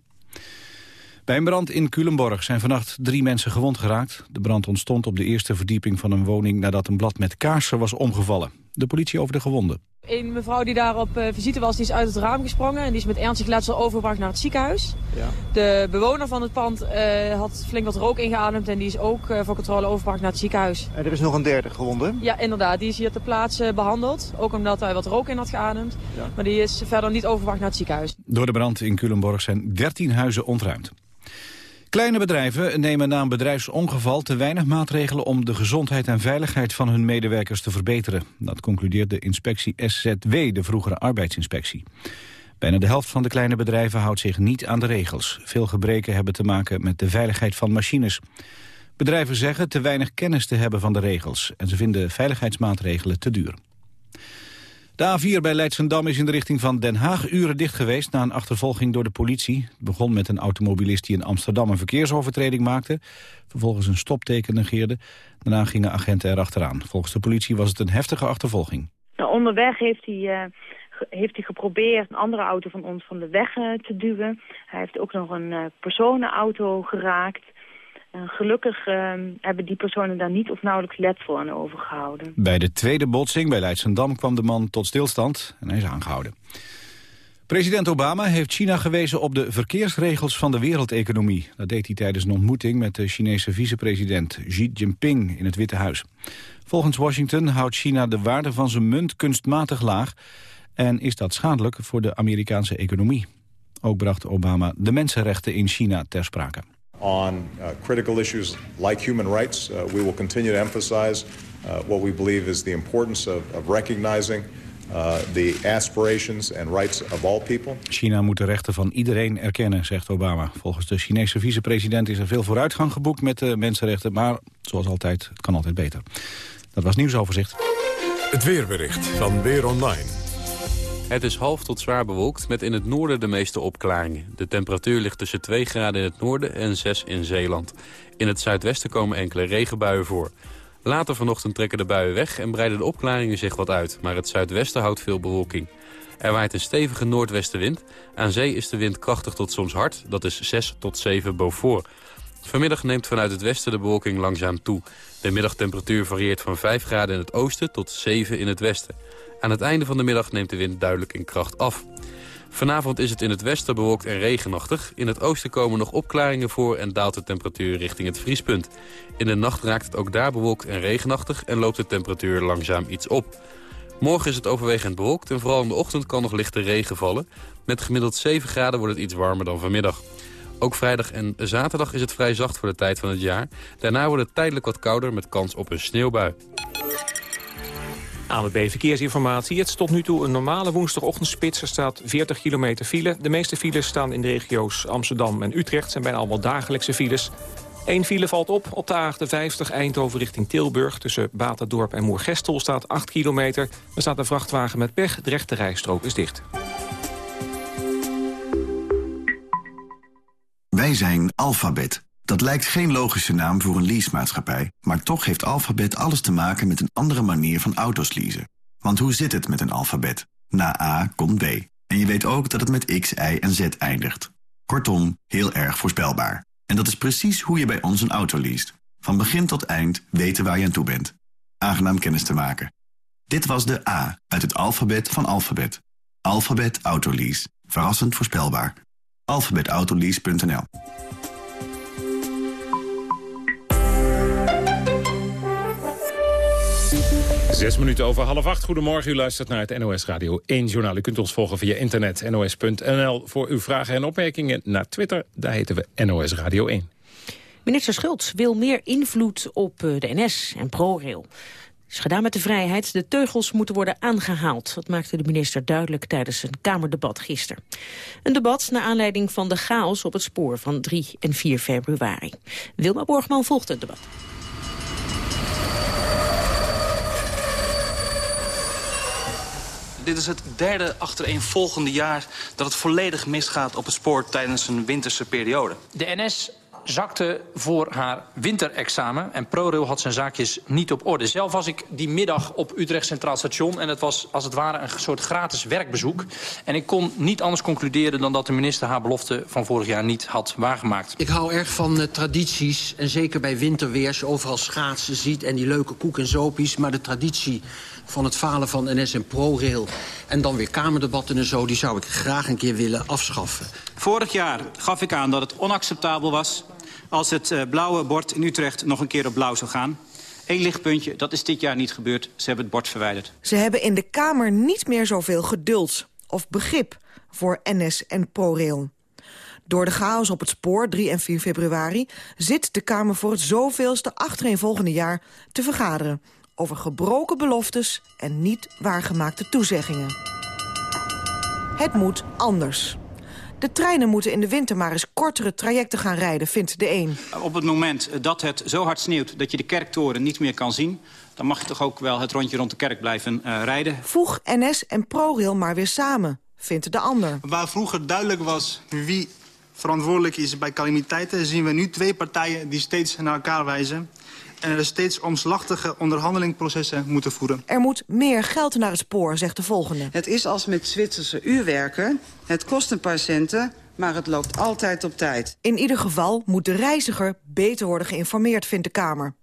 Bij een brand in Culemborg zijn vannacht drie mensen gewond geraakt. De brand ontstond op de eerste verdieping van een woning... nadat een blad met kaarsen was omgevallen. De politie over de gewonden. Een mevrouw die daar op uh, visite was, die is uit het raam gesprongen... en die is met ernstig letsel overgebracht naar het ziekenhuis. Ja. De bewoner van het pand uh, had flink wat rook ingeademd... en die is ook uh, voor controle overgebracht naar het ziekenhuis. En er is nog een derde gewonde? Ja, inderdaad. Die is hier ter plaatse behandeld. Ook omdat hij wat rook in had geademd. Ja. Maar die is verder niet overgebracht naar het ziekenhuis. Door de brand in Culemborg zijn 13 huizen ontruimd. Kleine bedrijven nemen na een bedrijfsongeval te weinig maatregelen om de gezondheid en veiligheid van hun medewerkers te verbeteren. Dat concludeert de inspectie SZW, de vroegere arbeidsinspectie. Bijna de helft van de kleine bedrijven houdt zich niet aan de regels. Veel gebreken hebben te maken met de veiligheid van machines. Bedrijven zeggen te weinig kennis te hebben van de regels en ze vinden veiligheidsmaatregelen te duur. De A4 bij Leidsendam is in de richting van Den Haag uren dicht geweest... na een achtervolging door de politie. Het begon met een automobilist die in Amsterdam een verkeersovertreding maakte. Vervolgens een stopteken negeerde. Daarna gingen agenten erachteraan. Volgens de politie was het een heftige achtervolging. Nou, onderweg heeft hij, uh, heeft hij geprobeerd een andere auto van ons van de weg uh, te duwen. Hij heeft ook nog een uh, personenauto geraakt... Gelukkig uh, hebben die personen daar niet of nauwelijks letsel aan overgehouden. Bij de tweede botsing bij Leidsendam kwam de man tot stilstand en hij is aangehouden. President Obama heeft China gewezen op de verkeersregels van de wereldeconomie. Dat deed hij tijdens een ontmoeting met de Chinese vicepresident Xi Jinping in het Witte Huis. Volgens Washington houdt China de waarde van zijn munt kunstmatig laag... en is dat schadelijk voor de Amerikaanse economie. Ook bracht Obama de mensenrechten in China ter sprake. On uh, critical issues like human rights. Uh, we will continue to emphasize uh, what we believe is the importance of, of recognizing uh, the aspirations and rights of all people. China moet de rechten van iedereen erkennen, zegt Obama. Volgens de Chinese vicepresident is er veel vooruitgang geboekt met de mensenrechten. Maar zoals altijd, het kan altijd beter. Dat was nieuwsoverzicht. Het weerbericht van Weer Online. Het is half tot zwaar bewolkt met in het noorden de meeste opklaringen. De temperatuur ligt tussen 2 graden in het noorden en 6 in Zeeland. In het zuidwesten komen enkele regenbuien voor. Later vanochtend trekken de buien weg en breiden de opklaringen zich wat uit. Maar het zuidwesten houdt veel bewolking. Er waait een stevige noordwestenwind. Aan zee is de wind krachtig tot soms hard. Dat is 6 tot 7 Beaufort. Vanmiddag neemt vanuit het westen de bewolking langzaam toe. De middagtemperatuur varieert van 5 graden in het oosten tot 7 in het westen. Aan het einde van de middag neemt de wind duidelijk in kracht af. Vanavond is het in het westen bewolkt en regenachtig. In het oosten komen nog opklaringen voor en daalt de temperatuur richting het vriespunt. In de nacht raakt het ook daar bewolkt en regenachtig en loopt de temperatuur langzaam iets op. Morgen is het overwegend bewolkt en vooral in de ochtend kan nog lichte regen vallen. Met gemiddeld 7 graden wordt het iets warmer dan vanmiddag. Ook vrijdag en zaterdag is het vrij zacht voor de tijd van het jaar. Daarna wordt het tijdelijk wat kouder met kans op een sneeuwbui. ANWB Verkeersinformatie. Het is tot nu toe een normale woensdagochtendspits. Er staat 40 kilometer file. De meeste files staan in de regio's Amsterdam en Utrecht. zijn bijna allemaal dagelijkse files. Eén file valt op op de A50 Eindhoven richting Tilburg. Tussen Baterdorp en Moergestel staat 8 kilometer. Er staat een vrachtwagen met pech. De rechte rijstrook is dicht. Wij zijn Alphabet. Dat lijkt geen logische naam voor een leasemaatschappij... maar toch heeft Alphabet alles te maken met een andere manier van auto's leasen. Want hoe zit het met een alfabet? Na A komt B. En je weet ook dat het met X, Y en Z eindigt. Kortom, heel erg voorspelbaar. En dat is precies hoe je bij ons een auto leest. Van begin tot eind weten waar je aan toe bent. Aangenaam kennis te maken. Dit was de A uit het alfabet van alfabet. Alphabet Autolease. Verrassend voorspelbaar. alphabetautolease.nl Zes minuten over half acht. Goedemorgen, u luistert naar het NOS Radio 1 Journaal. U kunt ons volgen via internet nos.nl voor uw vragen en opmerkingen. Naar Twitter, daar heten we NOS Radio 1. Minister Schultz wil meer invloed op eh, de NS en ProRail. is gedaan met de vrijheid. De teugels moeten worden aangehaald. Dat maakte de minister duidelijk tijdens een Kamerdebat gisteren. Een debat naar aanleiding van de chaos op het spoor van 3 en 4 februari. Wilma Borgman volgt het debat. Dit is het derde achtereenvolgende jaar dat het volledig misgaat op het spoor tijdens een winterse periode. De NS zakte voor haar winterexamen en ProRail had zijn zaakjes niet op orde. Zelf was ik die middag op Utrecht Centraal Station en het was als het ware een soort gratis werkbezoek. En ik kon niet anders concluderen dan dat de minister haar belofte van vorig jaar niet had waargemaakt. Ik hou erg van uh, tradities en zeker bij winterweer als je overal schaatsen ziet en die leuke koek en zopies. Maar de traditie van het falen van NS en ProRail... en dan weer kamerdebatten en zo, die zou ik graag een keer willen afschaffen. Vorig jaar gaf ik aan dat het onacceptabel was... als het uh, blauwe bord in Utrecht nog een keer op blauw zou gaan. Eén lichtpuntje, dat is dit jaar niet gebeurd. Ze hebben het bord verwijderd. Ze hebben in de Kamer niet meer zoveel geduld of begrip voor NS en ProRail. Door de chaos op het spoor, 3 en 4 februari... zit de Kamer voor het zoveelste achtereenvolgende jaar te vergaderen over gebroken beloftes en niet waargemaakte toezeggingen. Het moet anders. De treinen moeten in de winter maar eens kortere trajecten gaan rijden, vindt de een. Op het moment dat het zo hard sneeuwt dat je de kerktoren niet meer kan zien... dan mag je toch ook wel het rondje rond de kerk blijven uh, rijden. Voeg NS en ProRail maar weer samen, vindt de ander. Waar vroeger duidelijk was wie verantwoordelijk is bij calamiteiten... zien we nu twee partijen die steeds naar elkaar wijzen en er steeds omslachtige onderhandelingprocessen moeten voeren. Er moet meer geld naar het spoor, zegt de volgende. Het is als met Zwitserse uurwerken. Het kost een paar centen, maar het loopt altijd op tijd. In ieder geval moet de reiziger beter worden geïnformeerd, vindt de Kamer.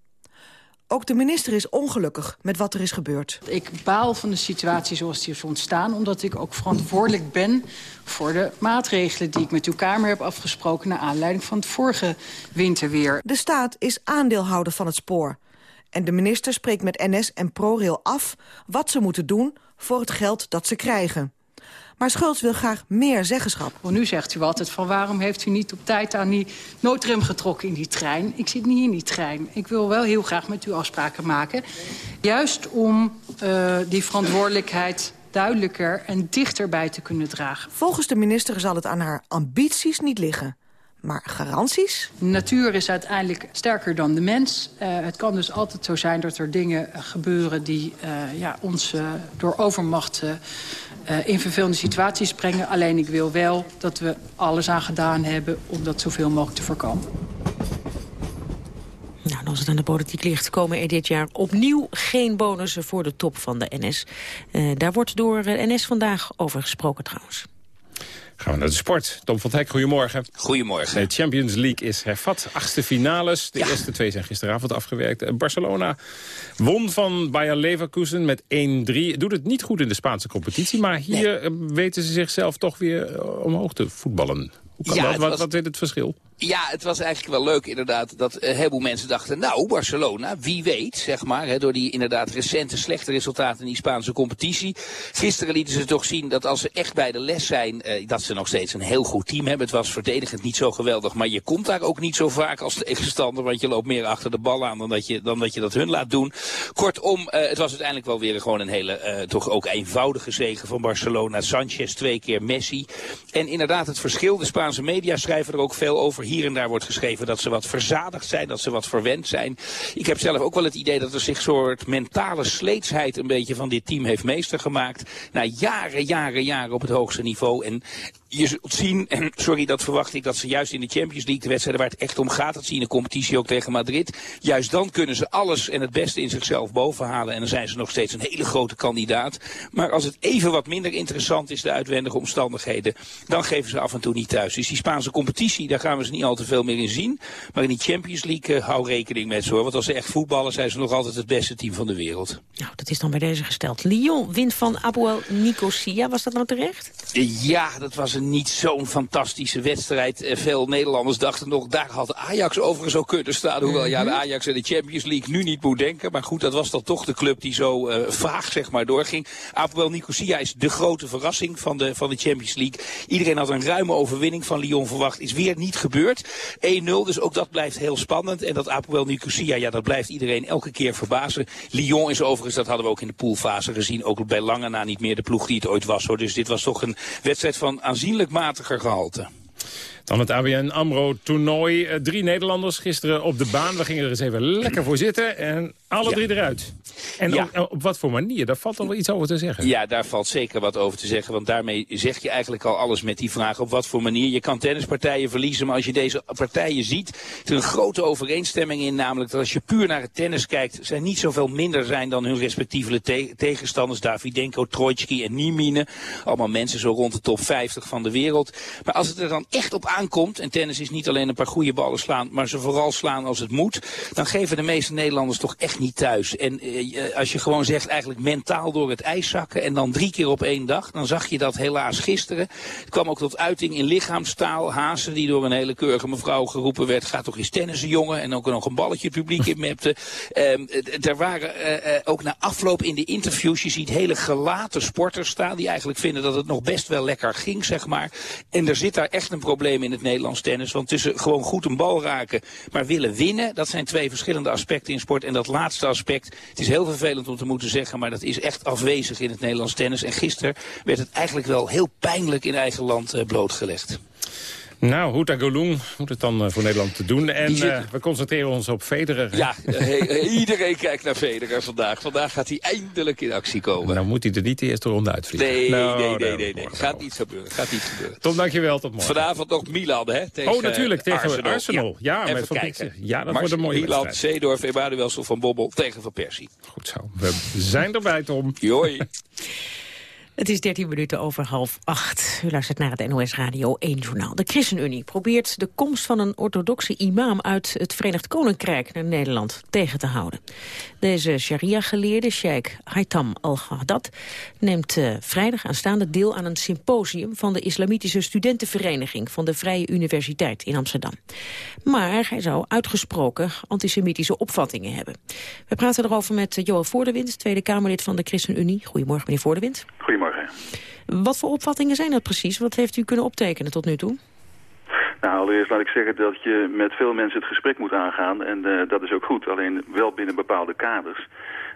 Ook de minister is ongelukkig met wat er is gebeurd. Ik baal van de situatie zoals die is ontstaan... omdat ik ook verantwoordelijk ben voor de maatregelen... die ik met uw Kamer heb afgesproken... naar aanleiding van het vorige winterweer. De staat is aandeelhouder van het spoor. En de minister spreekt met NS en ProRail af... wat ze moeten doen voor het geld dat ze krijgen. Maar Schultz wil graag meer zeggenschap. Well, nu zegt u altijd van waarom heeft u niet op tijd aan die noodrem getrokken in die trein. Ik zit niet in die trein. Ik wil wel heel graag met u afspraken maken. Juist om uh, die verantwoordelijkheid duidelijker en dichterbij te kunnen dragen. Volgens de minister zal het aan haar ambities niet liggen. Maar garanties? Natuur is uiteindelijk sterker dan de mens. Uh, het kan dus altijd zo zijn dat er dingen gebeuren... die uh, ja, ons uh, door overmacht in vervelende situaties brengen. Alleen ik wil wel dat we alles aan gedaan hebben... om dat zoveel mogelijk te voorkomen als het aan de politiek ligt komen er dit jaar opnieuw geen bonussen voor de top van de NS. Uh, daar wordt door de NS vandaag over gesproken trouwens. Gaan we naar de sport. Tom van Hek, goedemorgen. Goedemorgen. De Champions League is hervat. Achtste finales. De eerste twee zijn gisteravond afgewerkt. Barcelona won van Bayer Leverkusen met 1-3. Doet het niet goed in de Spaanse competitie. Maar hier eh, weten ze zichzelf toch weer eh, omhoog te voetballen. Hoe dat? Wat, was... wat is het verschil? Ja, het was eigenlijk wel leuk inderdaad dat een heleboel mensen dachten... nou, Barcelona, wie weet, zeg maar, hè, door die inderdaad recente slechte resultaten in die Spaanse competitie. Gisteren lieten ze toch zien dat als ze echt bij de les zijn... Eh, dat ze nog steeds een heel goed team hebben. Het was verdedigend niet zo geweldig, maar je komt daar ook niet zo vaak als tegenstander... want je loopt meer achter de bal aan dan dat je, dan dat, je dat hun laat doen. Kortom, eh, het was uiteindelijk wel weer gewoon een hele, eh, toch ook eenvoudige zegen van Barcelona. Sanchez twee keer, Messi. En inderdaad het verschil, de Spaanse media schrijven er ook veel over hier en daar wordt geschreven dat ze wat verzadigd zijn, dat ze wat verwend zijn. Ik heb zelf ook wel het idee dat er zich soort mentale sleetsheid een beetje van dit team heeft meester gemaakt. Na jaren, jaren, jaren op het hoogste niveau. En je zult zien, en sorry, dat verwacht ik, dat ze juist in de Champions League, de wedstrijden waar het echt om gaat, dat zie je in de competitie ook tegen Madrid, juist dan kunnen ze alles en het beste in zichzelf bovenhalen. En dan zijn ze nog steeds een hele grote kandidaat. Maar als het even wat minder interessant is, de uitwendige omstandigheden, dan geven ze af en toe niet thuis. Dus die Spaanse competitie, daar gaan we ze niet al te veel meer in zien. Maar in die Champions League, uh, hou rekening met ze hoor. Want als ze echt voetballen, zijn ze nog altijd het beste team van de wereld. Nou, dat is dan bij deze gesteld. Lyon wint van Abuel Nicosia. Was dat nou terecht? Ja, dat was niet zo'n fantastische wedstrijd. Eh, veel Nederlanders dachten nog, daar had Ajax overigens ook kunnen staan. Hoewel ja, de mhm. Ajax en de Champions League nu niet moet denken. Maar goed, dat was dan toch de club die zo uh, vaag zeg maar doorging. Apoel Nicosia is de grote verrassing van de, van de Champions League. Iedereen had een ruime overwinning van Lyon verwacht. Is weer niet gebeurd. 1-0, dus ook dat blijft heel spannend. En dat Apoel Nicosia, ja, dat blijft iedereen elke keer verbazen. Lyon is overigens, dat hadden we ook in de poolfase gezien, ook bij lange na niet meer de ploeg die het ooit was. Hoor. Dus dit was toch een wedstrijd van aanzienlijk aanzienlijk matiger gehalte. Dan het ABN AMRO-toernooi. Eh, drie Nederlanders gisteren op de baan. We gingen er eens even lekker voor zitten. En alle drie eruit. En op, eh, op, wat voor manier? Daar valt toch wel iets over te zeggen? Ja, daar valt zeker wat over te zeggen. Want daarmee zeg je eigenlijk al alles met die vraag. Op wat voor manier? Je kan tennispartijen verliezen. Maar als je deze partijen ziet, is er een grote overeenstemming in. Namelijk dat als je puur naar het tennis kijkt, zij niet zoveel minder zijn dan hun respectieve tegenstanders. Davidenko, Trojtski en Niemine. Allemaal mensen zo rond de top 50 van de wereld. Maar als het er dan echt op aankomt, en tennis is niet alleen een paar goede ballen slaan, maar ze vooral slaan als het moet, dan geven de meeste Nederlanders toch echt niet thuis. En uh, als je gewoon zegt eigenlijk mentaal door het ijs zakken en dan drie keer op één dag, dan zag je dat helaas gisteren. Het kwam ook tot uiting in lichaamstaal. Hazen die door een hele keurige mevrouw geroepen werd, ga toch eens tennissen jongen. En ook nog een balletje publiek in mepte. Um, er waren uh, ook na afloop in de interviews, je ziet hele gelaten sporters staan die eigenlijk vinden dat het nog best wel lekker ging, zeg maar. En er zit daar echt een probleem in het Nederlands tennis. Want tussen gewoon goed een bal raken, maar willen winnen, dat zijn twee verschillende aspecten in sport. En dat laatste aspect, het is heel vervelend om te moeten zeggen, maar dat is echt afwezig in het Nederlands tennis. En gisteren werd het eigenlijk wel heel pijnlijk in eigen land uh, blootgelegd. Nou, Houta Golung moet het dan uh, voor Nederland te doen. En uh, we concentreren ons op Federer. Ja, iedereen kijkt naar Federer vandaag. Vandaag gaat hij eindelijk in actie komen. Nou moet hij er niet de eerste ronde uitvliegen. Nee, nou, nee, nee, nee, nee. Gaat niet gebeuren. Gaat niet gebeuren. Tom, dankjewel. Tot morgen. Vanavond nog Milan, hè? Tegen, oh, natuurlijk. Tegen Arsenal. Arsenal. Ja, ja met Van. Ja, dat wordt een mooie Milan, wedstrijd. Zeedorf, Emanuelson van Bobbel tegen Van Persie. Goed zo. We zijn erbij, Tom. Joi. Het is 13 minuten over half acht. U luistert naar het NOS Radio 1 journaal. De ChristenUnie probeert de komst van een orthodoxe imam uit het Verenigd Koninkrijk naar Nederland tegen te houden. Deze sharia-geleerde, sheikh Haitham al-Haddad, neemt uh, vrijdag aanstaande deel aan een symposium van de Islamitische Studentenvereniging van de Vrije Universiteit in Amsterdam. Maar hij zou uitgesproken antisemitische opvattingen hebben. We praten erover met Johan Voordewind, Tweede Kamerlid van de ChristenUnie. Goedemorgen, meneer Voordewind. Goedemorgen. Wat voor opvattingen zijn dat precies? Wat heeft u kunnen optekenen tot nu toe? Nou, allereerst laat ik zeggen dat je met veel mensen het gesprek moet aangaan. En uh, dat is ook goed, alleen wel binnen bepaalde kaders.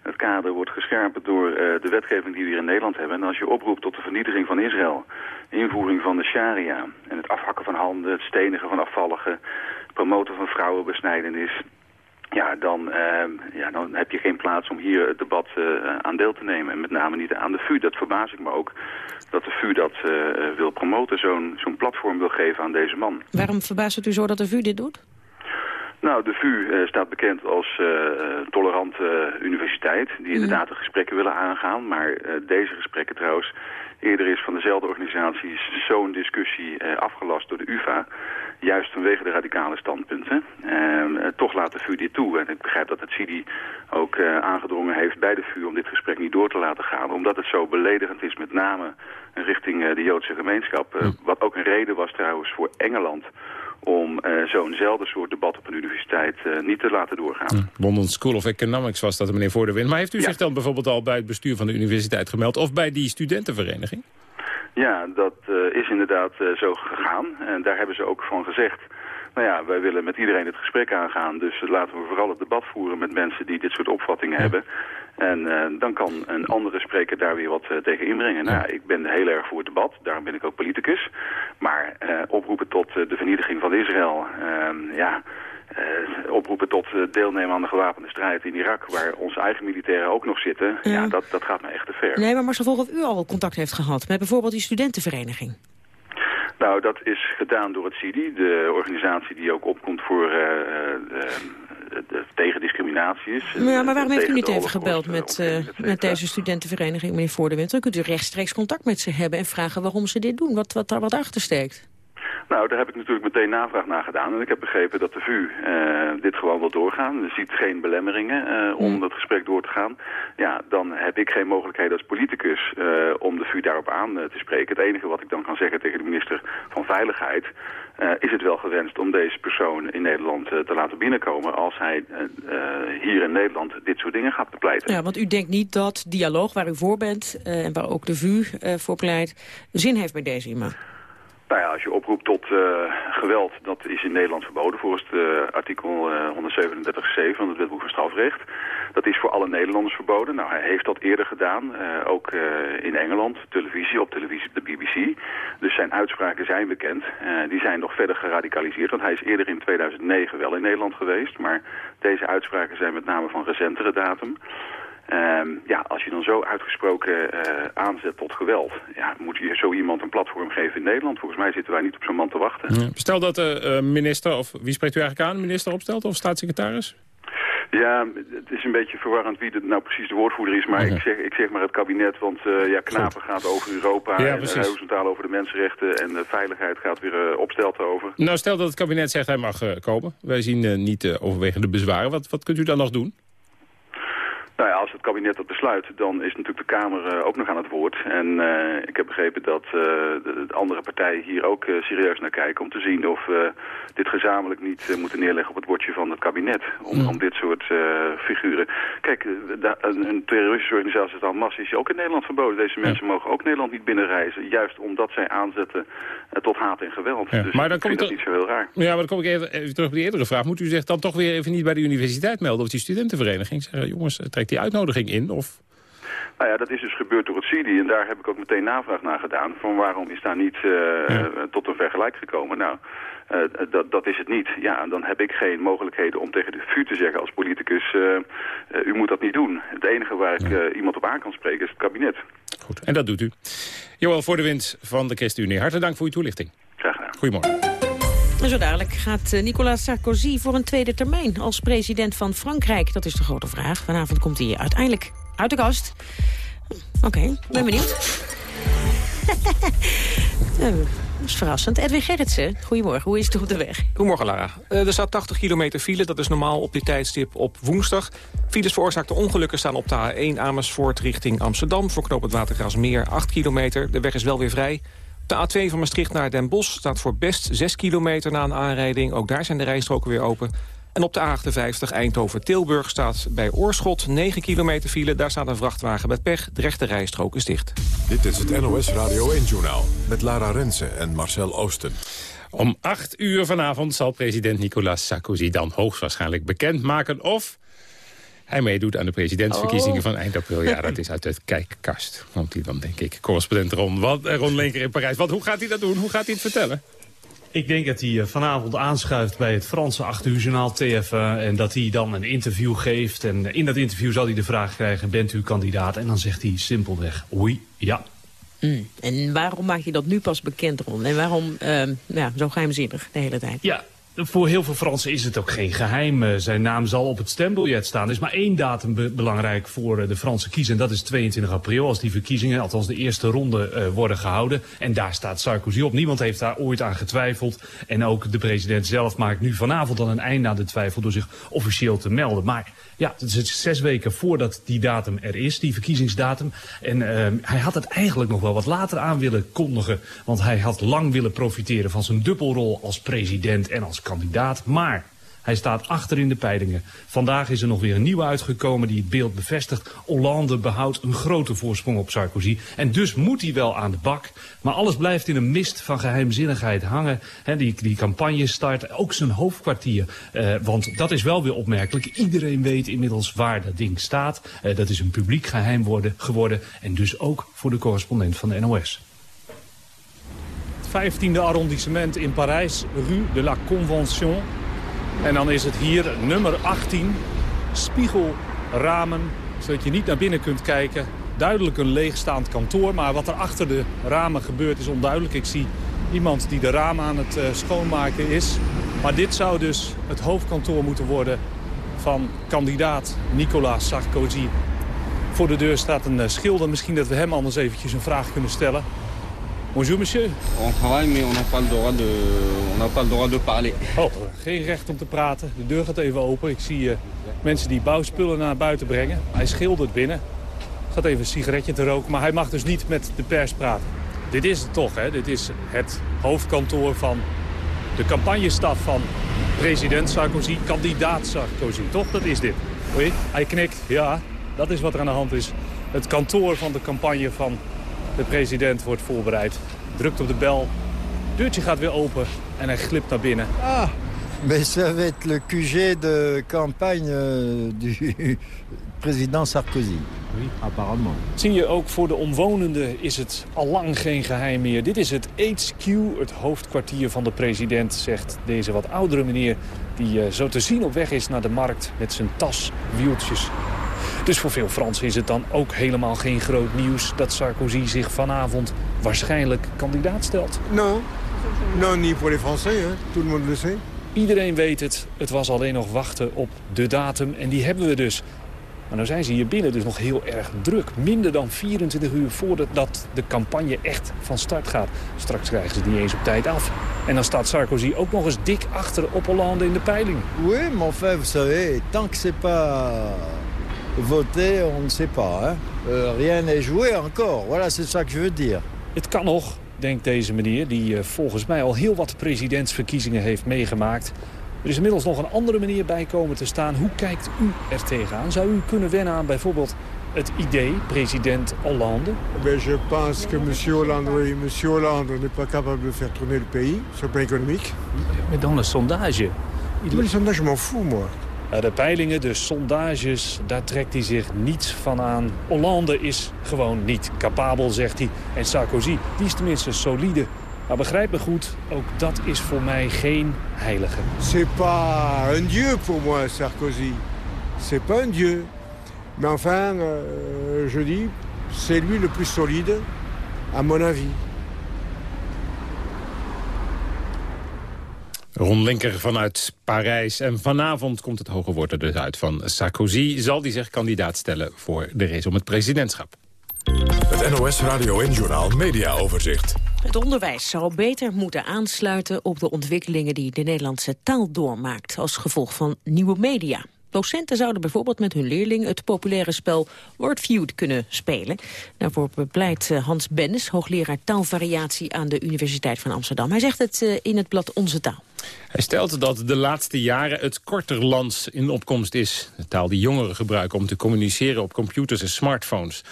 Het kader wordt gescherpt door uh, de wetgeving die we hier in Nederland hebben. En als je oproept tot de vernietiging van Israël, invoering van de sharia... en het afhakken van handen, het stenigen van afvalligen... promoten van vrouwenbesnijdenis... Ja dan, uh, ja, dan heb je geen plaats om hier het debat uh, aan deel te nemen. En met name niet aan de VU. Dat verbaas ik me ook dat de VU dat uh, wil promoten, zo'n zo'n platform wil geven aan deze man. Waarom verbaast het u zo dat de VU dit doet? Nou, de VU eh, staat bekend als tolerante universiteit... die inderdaad de gesprekken willen aangaan. Maar deze gesprekken trouwens... Eerder is van dezelfde organisaties zo'n discussie afgelast door de UvA. Juist vanwege de radicale standpunten. Ehm, toch laat de VU dit toe. En ik begrijp dat het CIDI ook aangedrongen heeft bij de VU... om dit gesprek niet door te laten gaan. Omdat het zo beledigend is met name richting de Joodse gemeenschap. Wat ook een reden was trouwens voor Engeland om uh, zo'nzelfde soort debat op een universiteit uh, niet te laten doorgaan. Ja, London School of Economics was dat, meneer Voor de Wind. Maar heeft u zich dan bijvoorbeeld al bij het bestuur van de universiteit gemeld... of bij die studentenvereniging? Ja, dat uh, is inderdaad zo gegaan. En daar hebben ze ook van gezegd... Nou ja, wij willen met iedereen het gesprek aangaan. Dus laten we vooral het debat voeren met mensen die dit soort opvattingen hebben. En uh, dan kan een andere spreker daar weer wat uh, tegen inbrengen. Nou, ik ben heel erg voor het debat, daarom ben ik ook politicus. Maar uh, oproepen tot de vernietiging van Israël, ehm, ja... oproepen tot deelnemen aan de gewapende strijd in Irak... waar onze eigen militairen ook nog zitten, ja, dat, dat gaat me echt te ver. Nee, maar Marcel Volk, of u al contact heeft gehad met bijvoorbeeld die studentenvereniging? Nou, dat is gedaan door het CIDI, de organisatie die ook opkomt voor tegen discriminatie is. Ja, maar waarom heeft u niet even gebeld met, uh, met deze studentenvereniging, meneer Voordewind? Dan kunt u rechtstreeks contact met ze hebben en vragen waarom ze dit doen, wat, wat daar wat achter steekt. Nou, daar heb ik natuurlijk meteen navraag naar gedaan. En ik heb begrepen dat de VU uh, dit gewoon wil doorgaan. Er ziet geen belemmeringen uh, om mm. dat gesprek door te gaan. Ja, dan heb ik geen mogelijkheden als politicus uh, om de VU daarop aan te spreken. Het enige wat ik dan kan zeggen tegen de minister van Veiligheid... is het wel gewenst om deze persoon in Nederland te laten binnenkomen... als hij hier in Nederland dit soort dingen gaat bepleiten. Ja, want u denkt niet dat dialoog waar u voor bent... en waar ook de VU voor pleit, zin heeft bij deze iemand? Nou ja, als je oproept tot uh, geweld, dat is in Nederland verboden volgens uh, artikel uh, 137c van het wetboek van strafrecht. Dat is voor alle Nederlanders verboden. Nou, hij heeft dat eerder gedaan, ook in Engeland, televisie, op televisie de BBC. Dus zijn uitspraken zijn bekend. die zijn nog verder geradicaliseerd, want hij is eerder in 2009 wel in Nederland geweest. Maar deze uitspraken zijn met name van recentere datum. Um, ja, als je dan zo uitgesproken uh, aanzet tot geweld... Ja, moet je zo iemand een platform geven in Nederland. Volgens mij zitten wij niet op zo'n man te wachten. Ja. Stel dat de uh, minister, of wie spreekt u eigenlijk aan, minister opstelt of staatssecretaris? Ja, het is een beetje verwarrend wie de, nou precies de woordvoerder is. Maar okay. ik, zeg, ik zeg maar het kabinet, want uh, ja, Knapen Goed. gaat over Europa. Ja, en horizontaal over de mensenrechten. En de veiligheid gaat weer uh, opstelten over. Nou, stel dat het kabinet zegt hij mag komen. Wij zien niet overwegende bezwaren. Wat, wat kunt u dan nog doen? Nou ja, als het kabinet dat besluit, dan is natuurlijk de Kamer uh, ook nog aan het woord. En uh, ik heb begrepen dat uh, de, de, andere partijen hier ook serieus naar kijken... om te zien of we dit gezamenlijk niet moeten neerleggen op het bordje van het kabinet. Om, om dit soort figuren... Kijk, een, een, terroristische organisatie als Hamas is ook in Nederland verboden. Deze mensen mogen ook Nederland niet binnenreizen. Juist omdat zij aanzetten tot haat en geweld. Ja. Dus maar dan komt dat niet zo heel raar. Ja, maar dan kom ik even, even, terug op die eerdere vraag. Moet u zich dan toch weer even niet bij de universiteit melden... of die studentenvereniging? Zeggen, jongens, trekt die uitnodiging in? Of... Nou ja, dat is dus gebeurd door het CIDI en daar heb ik ook meteen navraag naar gedaan. Van waarom is daar niet uh, ja. tot een vergelijk gekomen? Nou, uh, dat, dat is het niet. Ja, dan heb ik geen mogelijkheden om tegen de VU te zeggen als politicus... Uh, u moet dat niet doen. Het enige waar ik ja. iemand op aan kan spreken is het kabinet. Goed, en dat doet u. Joël voor de wind van de ChristenUnie. Hartelijk dank voor uw toelichting. Graag gedaan. Goedemorgen. En zo dadelijk gaat Nicolas Sarkozy voor een tweede termijn als president van Frankrijk. Dat is de grote vraag. Vanavond komt hij uiteindelijk uit de kast. Oké, ben benieuwd. Dat is verrassend. Edwin Gerritsen, goedemorgen. Hoe is het op de weg? Goedemorgen, Lara. Uh, er staat 80 kilometer file. Dat is normaal op dit tijdstip op woensdag. Files veroorzaakte ongelukken staan op de A1 Amersfoort richting Amsterdam. Voor knoop het Watergraasmeer 8 kilometer. De weg is wel weer vrij. De A2 van Maastricht naar Den Bosch staat voor best 6 kilometer na een aanrijding. Ook daar zijn de rijstroken weer open. En op de A58 Eindhoven-Tilburg staat bij Oorschot 9 kilometer file. Daar staat een vrachtwagen met pech. De rechte rijstrook is dicht. Dit is het NOS Radio 1-journaal met Lara Rensen en Marcel Oosten. Om 8 uur vanavond zal president Nicolas Sarkozy dan hoogstwaarschijnlijk bekendmaken of hij meedoet aan de presidentsverkiezingen oh. van eind april. Ja, dat is uit de kijkkast. Want hij dan, denk ik, correspondent Ron, wat, eh, Ron Linker in Parijs. Wat, hoe gaat hij dat doen? Hoe gaat hij het vertellen? Ik denk dat hij eh, vanavond aanschuift bij het Franse 8 uur journaal TF1 en dat hij dan een interview geeft. En in dat interview zal hij de vraag krijgen, bent u kandidaat? En dan zegt hij simpelweg, oei, ja. Mm. En waarom maak je dat nu pas bekend, Ron? En waarom uh, ja, zo geheimzinnig de hele tijd? Ja, voor heel veel Fransen is het ook geen geheim. Eh, zijn naam zal op het stembiljet staan. Er is maar één datum belangrijk voor eh, de Franse kiezen. En dat is 22 april, als die verkiezingen, althans de eerste ronde, uh, worden gehouden. En daar staat Sarkozy op. Niemand heeft daar ooit aan getwijfeld. En ook de president zelf maakt nu vanavond dan een einde aan de twijfel... door zich officieel te melden. Maar ja, het is zes weken voordat die datum er is, die verkiezingsdatum. En uh, hij had het eigenlijk nog wel wat later aan willen kondigen. Want hij had lang willen profiteren van zijn dubbelrol als president en als kandidaat. Maar hij staat achter in de peilingen. Vandaag is er nog weer een nieuwe uitgekomen die het beeld bevestigt. Hollande behoudt een grote voorsprong op Sarkozy. En dus moet hij wel aan de bak. Maar alles blijft in een mist van geheimzinnigheid hangen. die, die campagne start, ook zijn hoofdkwartier. Uh, want dat is wel weer opmerkelijk. Iedereen weet inmiddels waar dat ding staat. Uh, dat is een publiek geheim worden, geworden. En dus ook voor de correspondent van de NOS. 15e arrondissement in Parijs, Rue de la Convention. En dan is het hier nummer 18, spiegelramen, zodat je niet naar binnen kunt kijken. Duidelijk een leegstaand kantoor, maar wat er achter de ramen gebeurt is onduidelijk. Ik zie iemand die de ramen aan het uh, schoonmaken is. Maar dit zou dus het hoofdkantoor moeten worden van kandidaat Nicolas Sarkozy. Voor de deur staat een uh, schilder. Misschien dat we hem anders eventjes een vraag kunnen stellen. Bonjour monsieur. On travaille mais on n'a pas le droit de on n'a pas le droit de parler. Oh, geen recht om te praten. De deur gaat even open. Ik zie uh, mensen die bouwspullen naar buiten brengen. Hij schildert binnen. Gaat even een sigaretje te roken, maar hij mag dus niet met de pers praten. Dit is het toch, hè? Dit is het hoofdkantoor van de campagnestaf van president Sarkozy, kandidaat Sarkozy. Toch? Dat is dit. Oei, hij knikt. Ja, dat is wat er aan de hand is. Het kantoor van de campagne van de president wordt voorbereid. Drukt op de bel. Deurtje gaat weer open en hij glipt naar binnen. Ah, mais ça va être le QG de campagne euh, du president Sarkozy. Oui, apparemment. Zie je, ook voor de omwonenden is het al lang geen geheim meer. Dit is het HQ, het hoofdkwartier van de president, zegt deze wat oudere meneer... die uh, zo te zien op weg is naar de markt met zijn tas, wieltjes dus voor veel Fransen is het dan ook helemaal geen groot nieuws... dat Sarkozy zich vanavond waarschijnlijk kandidaat stelt. Non, non niet voor de Fransen, hein? tout le monde le sait. Iedereen weet het, het was alleen nog wachten op de datum en die hebben we dus. Maar nu zijn ze hier binnen dus nog heel erg druk. Minder dan 24 uur voordat de campagne echt van start gaat. Straks krijgen ze het niet eens op tijd af. En dan staat Sarkozy ook nog eens dik achter op Hollande in de peiling. Oui, mais enfin, vous savez, tant que c'est pas voter, on ne sait pas. Hein? Uh, rien n'est joué encore. Voilà, c'est ça que je veux dire. Het kan nog, denkt deze meneer, die uh, volgens mij al heel wat presidentsverkiezingen heeft meegemaakt. Er is inmiddels nog een andere manier bij komen te staan. Hoe kijkt u er tegenaan? Zou u kunnen wennen aan bijvoorbeeld het idee, president Hollande? Ben, je pense que monsieur Hollande, oui, monsieur Hollande n'est pas capable de faire tourner le pays sur le plan économique. Mais dans le sondage... Il... Le sondage, je m'en fous, moi. De peilingen, de sondages, daar trekt hij zich niets van aan. Hollande is gewoon niet capabel, zegt hij. En Sarkozy, die is tenminste solide. Maar begrijp me goed, ook dat is voor mij geen heilige. C'est pas un dieu pour moi, Sarkozy. C'est pas un dieu. Mais enfin, euh, je dis, c'est lui le plus solide, à mon avis. Ron Linker vanuit Parijs. En vanavond komt het hoge woord er dus uit van Sarkozy. Zal die zich kandidaat stellen voor de race om het presidentschap. Het NOS Radio en Journal Media Overzicht. Het onderwijs zou beter moeten aansluiten op de ontwikkelingen die de Nederlandse taal doormaakt als gevolg van nieuwe media. Docenten zouden bijvoorbeeld met hun leerlingen het populaire spel Wordfeud kunnen spelen. Daarvoor bepleit eh, Hans Bennis, hoogleraar taalvariatie aan de Universiteit van Amsterdam. Hij zegt het eh, in het blad Onze Taal. Hij stelt dat de laatste jaren het korterlands in opkomst is. De taal die jongeren gebruiken om te communiceren op computers en smartphones.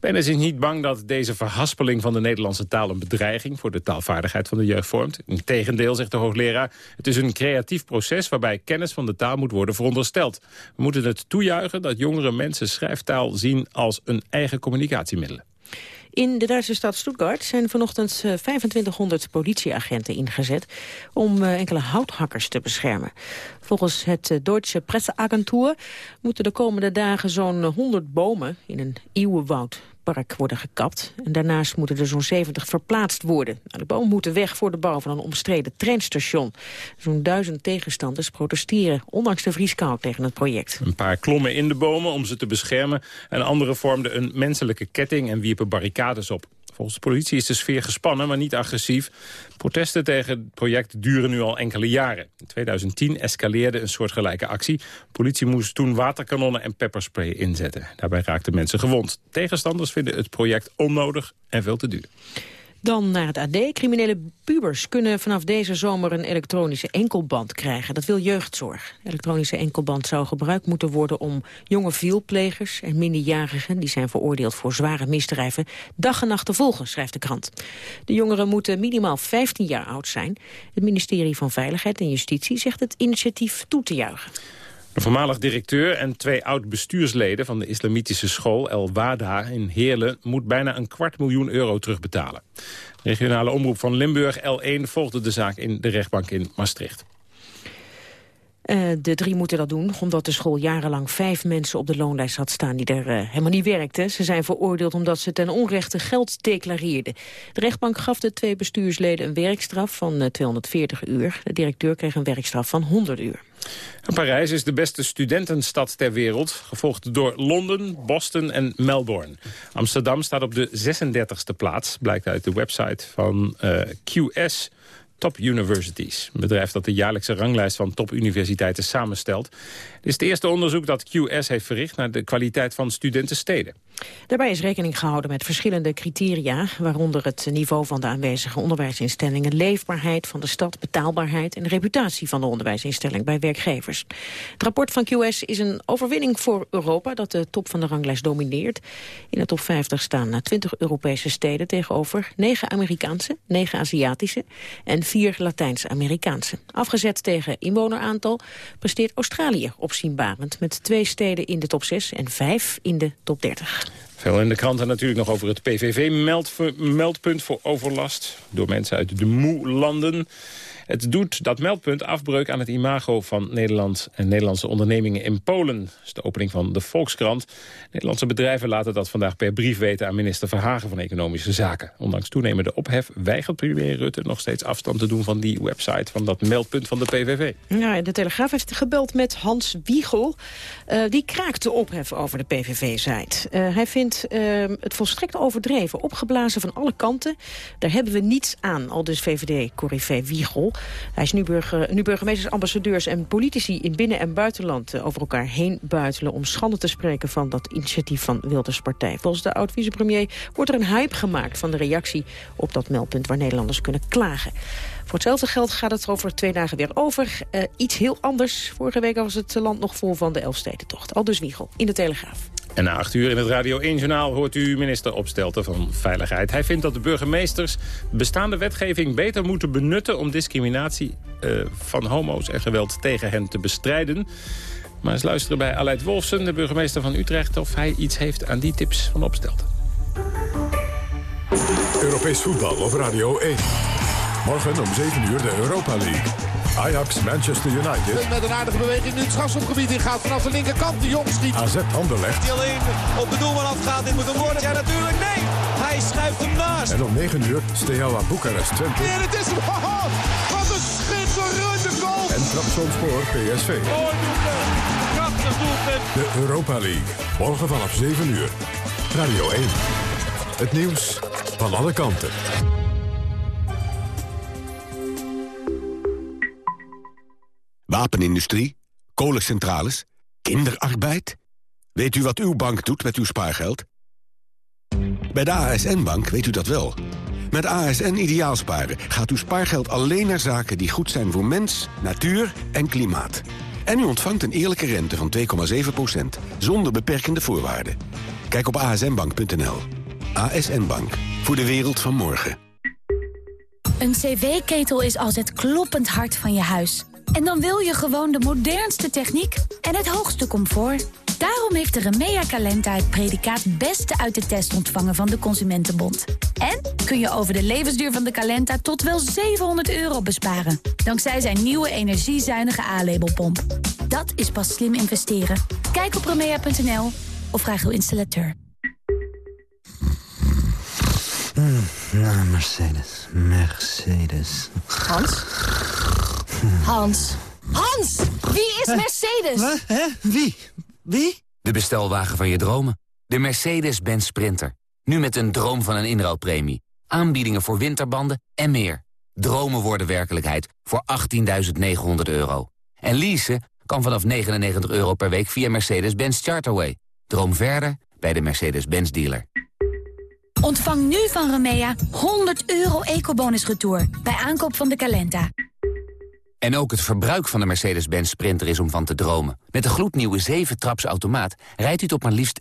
Bennis is niet bang dat deze verhaspeling van de Nederlandse taal... een bedreiging voor de taalvaardigheid van de jeugd vormt. Integendeel, zegt de hoogleraar, het is een creatief proces... waarbij kennis van de taal moet worden verondersteld. We moeten het toejuichen dat jongere mensen schrijftaal zien... als een eigen communicatiemiddel. In de Duitse stad Stuttgart zijn vanochtend 2500 eh, politieagenten ingezet om eh, enkele houthakkers te beschermen. Volgens het eh, Duitse Presseagentur moeten de komende dagen zo'n 100 bomen in een eeuwenwoud park worden gekapt. En daarnaast moeten er zo'n 70 verplaatst worden. Nou, de bomen moeten weg voor de bouw van een omstreden treinstation. Zo'n duizend tegenstanders protesteren, ondanks de vrieskou tegen het project. Een paar klommen in de bomen om ze te beschermen. En anderen vormden een menselijke ketting en wierpen barricades op. Volgens de politie is de sfeer gespannen, maar niet agressief. Protesten tegen het project duren nu al enkele jaren. In 2010 escaleerde een soortgelijke actie. De politie moest toen waterkanonnen en pepperspray inzetten. Daarbij raakten mensen gewond. Tegenstanders vinden het project onnodig en veel te duur. Dan naar het AD. Criminele pubers kunnen vanaf deze zomer een elektronische enkelband krijgen. Dat wil jeugdzorg. De elektronische enkelband zou gebruikt moeten worden om jonge vielplegers en minderjarigen... die zijn veroordeeld voor zware misdrijven, dag en nacht te volgen, schrijft de krant. De jongeren moeten minimaal 15 jaar oud zijn. Het ministerie van Veiligheid en Justitie zegt het initiatief toe te juichen. De voormalig directeur en twee oud-bestuursleden van de islamitische school El Wada in Heerlen moet bijna een kwart miljoen euro terugbetalen. De regionale omroep van Limburg L1 volgde de zaak in de rechtbank in Maastricht. Uh, de drie moeten dat doen omdat de school jarenlang vijf mensen op de loonlijst had staan die er uh, helemaal niet werkten. Ze zijn veroordeeld omdat ze ten onrechte geld declareerden. De rechtbank gaf de twee bestuursleden een werkstraf van uh, 240 uur. De directeur kreeg een werkstraf van 100 uur. Parijs is de beste studentenstad ter wereld, gevolgd door Londen, Boston en Melbourne. Amsterdam staat op de 36e plaats, blijkt uit de website van QS Top Universities. Een bedrijf dat de jaarlijkse ranglijst van topuniversiteiten samenstelt. Is het eerste onderzoek dat QS heeft verricht naar de kwaliteit van studentensteden. Daarbij is rekening gehouden met verschillende criteria... waaronder het niveau van de aanwezige onderwijsinstellingen... leefbaarheid van de stad, betaalbaarheid... en de reputatie van de onderwijsinstelling bij werkgevers. Het rapport van QS is een overwinning voor Europa... dat de top van de ranglijst domineert. In de top 50 staan 20 Europese steden tegenover... 9 Amerikaanse, 9 Aziatische en 4 Latijns-Amerikaanse. Afgezet tegen inwoneraantal presteert Australië opzienbarend... met twee steden in de top 6 en 5 in de top 30. Veel in de kranten natuurlijk nog over het PVV-meldpunt voor overlast... door mensen uit de moe-landen. Het doet dat meldpunt afbreuk aan het imago van Nederland en Nederlandse ondernemingen in Polen. Dat is de opening van de Volkskrant. Nederlandse bedrijven laten dat vandaag per brief weten aan minister Verhagen van Economische Zaken. Ondanks toenemende ophef weigert premier Rutte nog steeds afstand te doen van die website, van dat meldpunt van de PVV. Ja, de Telegraaf heeft gebeld met Hans Wiegel. Uh, die kraakt de ophef over de PVV-site. Uh, hij vindt uh, het volstrekt overdreven, opgeblazen van alle kanten. Daar hebben we niets aan, al dus VVD-corrivé Wiegel. Hij is nu, burger, burgemeesters, ambassadeurs en politici in binnen- en buitenland eh, over elkaar heen buitelen om schande te spreken van dat initiatief van Wilders Partij. Volgens de oud-vicepremier wordt er een hype gemaakt van de reactie op dat meldpunt waar Nederlanders kunnen klagen. Voor hetzelfde geld gaat het over twee dagen weer over. Uh, iets heel anders. Vorige week was het land nog vol van de Elfstedentocht. Aldus Wiegel in de Telegraaf. En na acht uur in het Radio 1-journaal hoort u minister Opstelten van Veiligheid. Hij vindt dat de burgemeesters bestaande wetgeving beter moeten benutten... om discriminatie uh, van homo's en geweld tegen hen te bestrijden. Maar eens luisteren bij Aleid Wolfsen, de burgemeester van Utrecht... of hij iets heeft aan die tips van Opstelten. Europees voetbal op Radio 1. Morgen om 7 uur de Europa League. Ajax, Manchester United. Met een aardige beweging nu het strafschopgebied in gaat vanaf de linkerkant. De jong schiet. AZ Anderlecht. Die alleen op de doelman afgaat. Dit moet hem worden. Ja, natuurlijk. Nee, hij schuift hem naast. En om 9 uur Steaua Boekarest Twente. En het is hem. Oh, wat een schitterende goal. En Trabzonspor PSV. Mooi doelpunt. Prachtig doelpunt. De Europa League. Morgen vanaf 7 uur. Radio 1. Het nieuws van alle kanten. Wapenindustrie, kolencentrales, kinderarbeid. Weet u wat uw bank doet met uw spaargeld? Bij de ASN-bank weet u dat wel. Met ASN Ideaalsparen gaat uw spaargeld alleen naar zaken die goed zijn voor mens, natuur en klimaat. En u ontvangt een eerlijke rente van 2,7%, zonder beperkende voorwaarden. Kijk op asnbank.nl. ASN Bank, voor de wereld van morgen. Een cv-ketel is als het kloppend hart van je huis. En dan wil je gewoon de modernste techniek en het hoogste comfort. Daarom heeft de Remea Calenta het predicaat Beste uit de test ontvangen van de Consumentenbond. En kun je over de levensduur van de Calenta tot wel 700 euro besparen. Dankzij zijn nieuwe energiezuinige A-labelpomp. Dat is pas slim investeren. Kijk op remea.nl of vraag uw installateur. nou, Mercedes. Mercedes. Hans? Hans? Hans! Wie is Mercedes? Wat? Hè? Wie? Wie? De bestelwagen van je dromen. De Mercedes-Benz Sprinter. Nu met een droom van een inruilpremie. Aanbiedingen voor winterbanden en meer. Dromen worden werkelijkheid voor 18.900 euro. En leasen kan vanaf 99 euro per week via Mercedes-Benz Charterway. Droom verder bij de Mercedes-Benz dealer. Ontvang nu van Remea 100 euro ecobonus retour bij aankoop van de Calenta. En ook het verbruik van de Mercedes-Benz Sprinter is om van te dromen. Met de gloednieuwe 7-traps automaat rijdt u tot maar liefst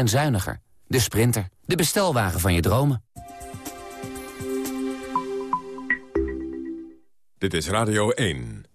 15% zuiniger. De Sprinter, de bestelwagen van je dromen. Dit is Radio 1.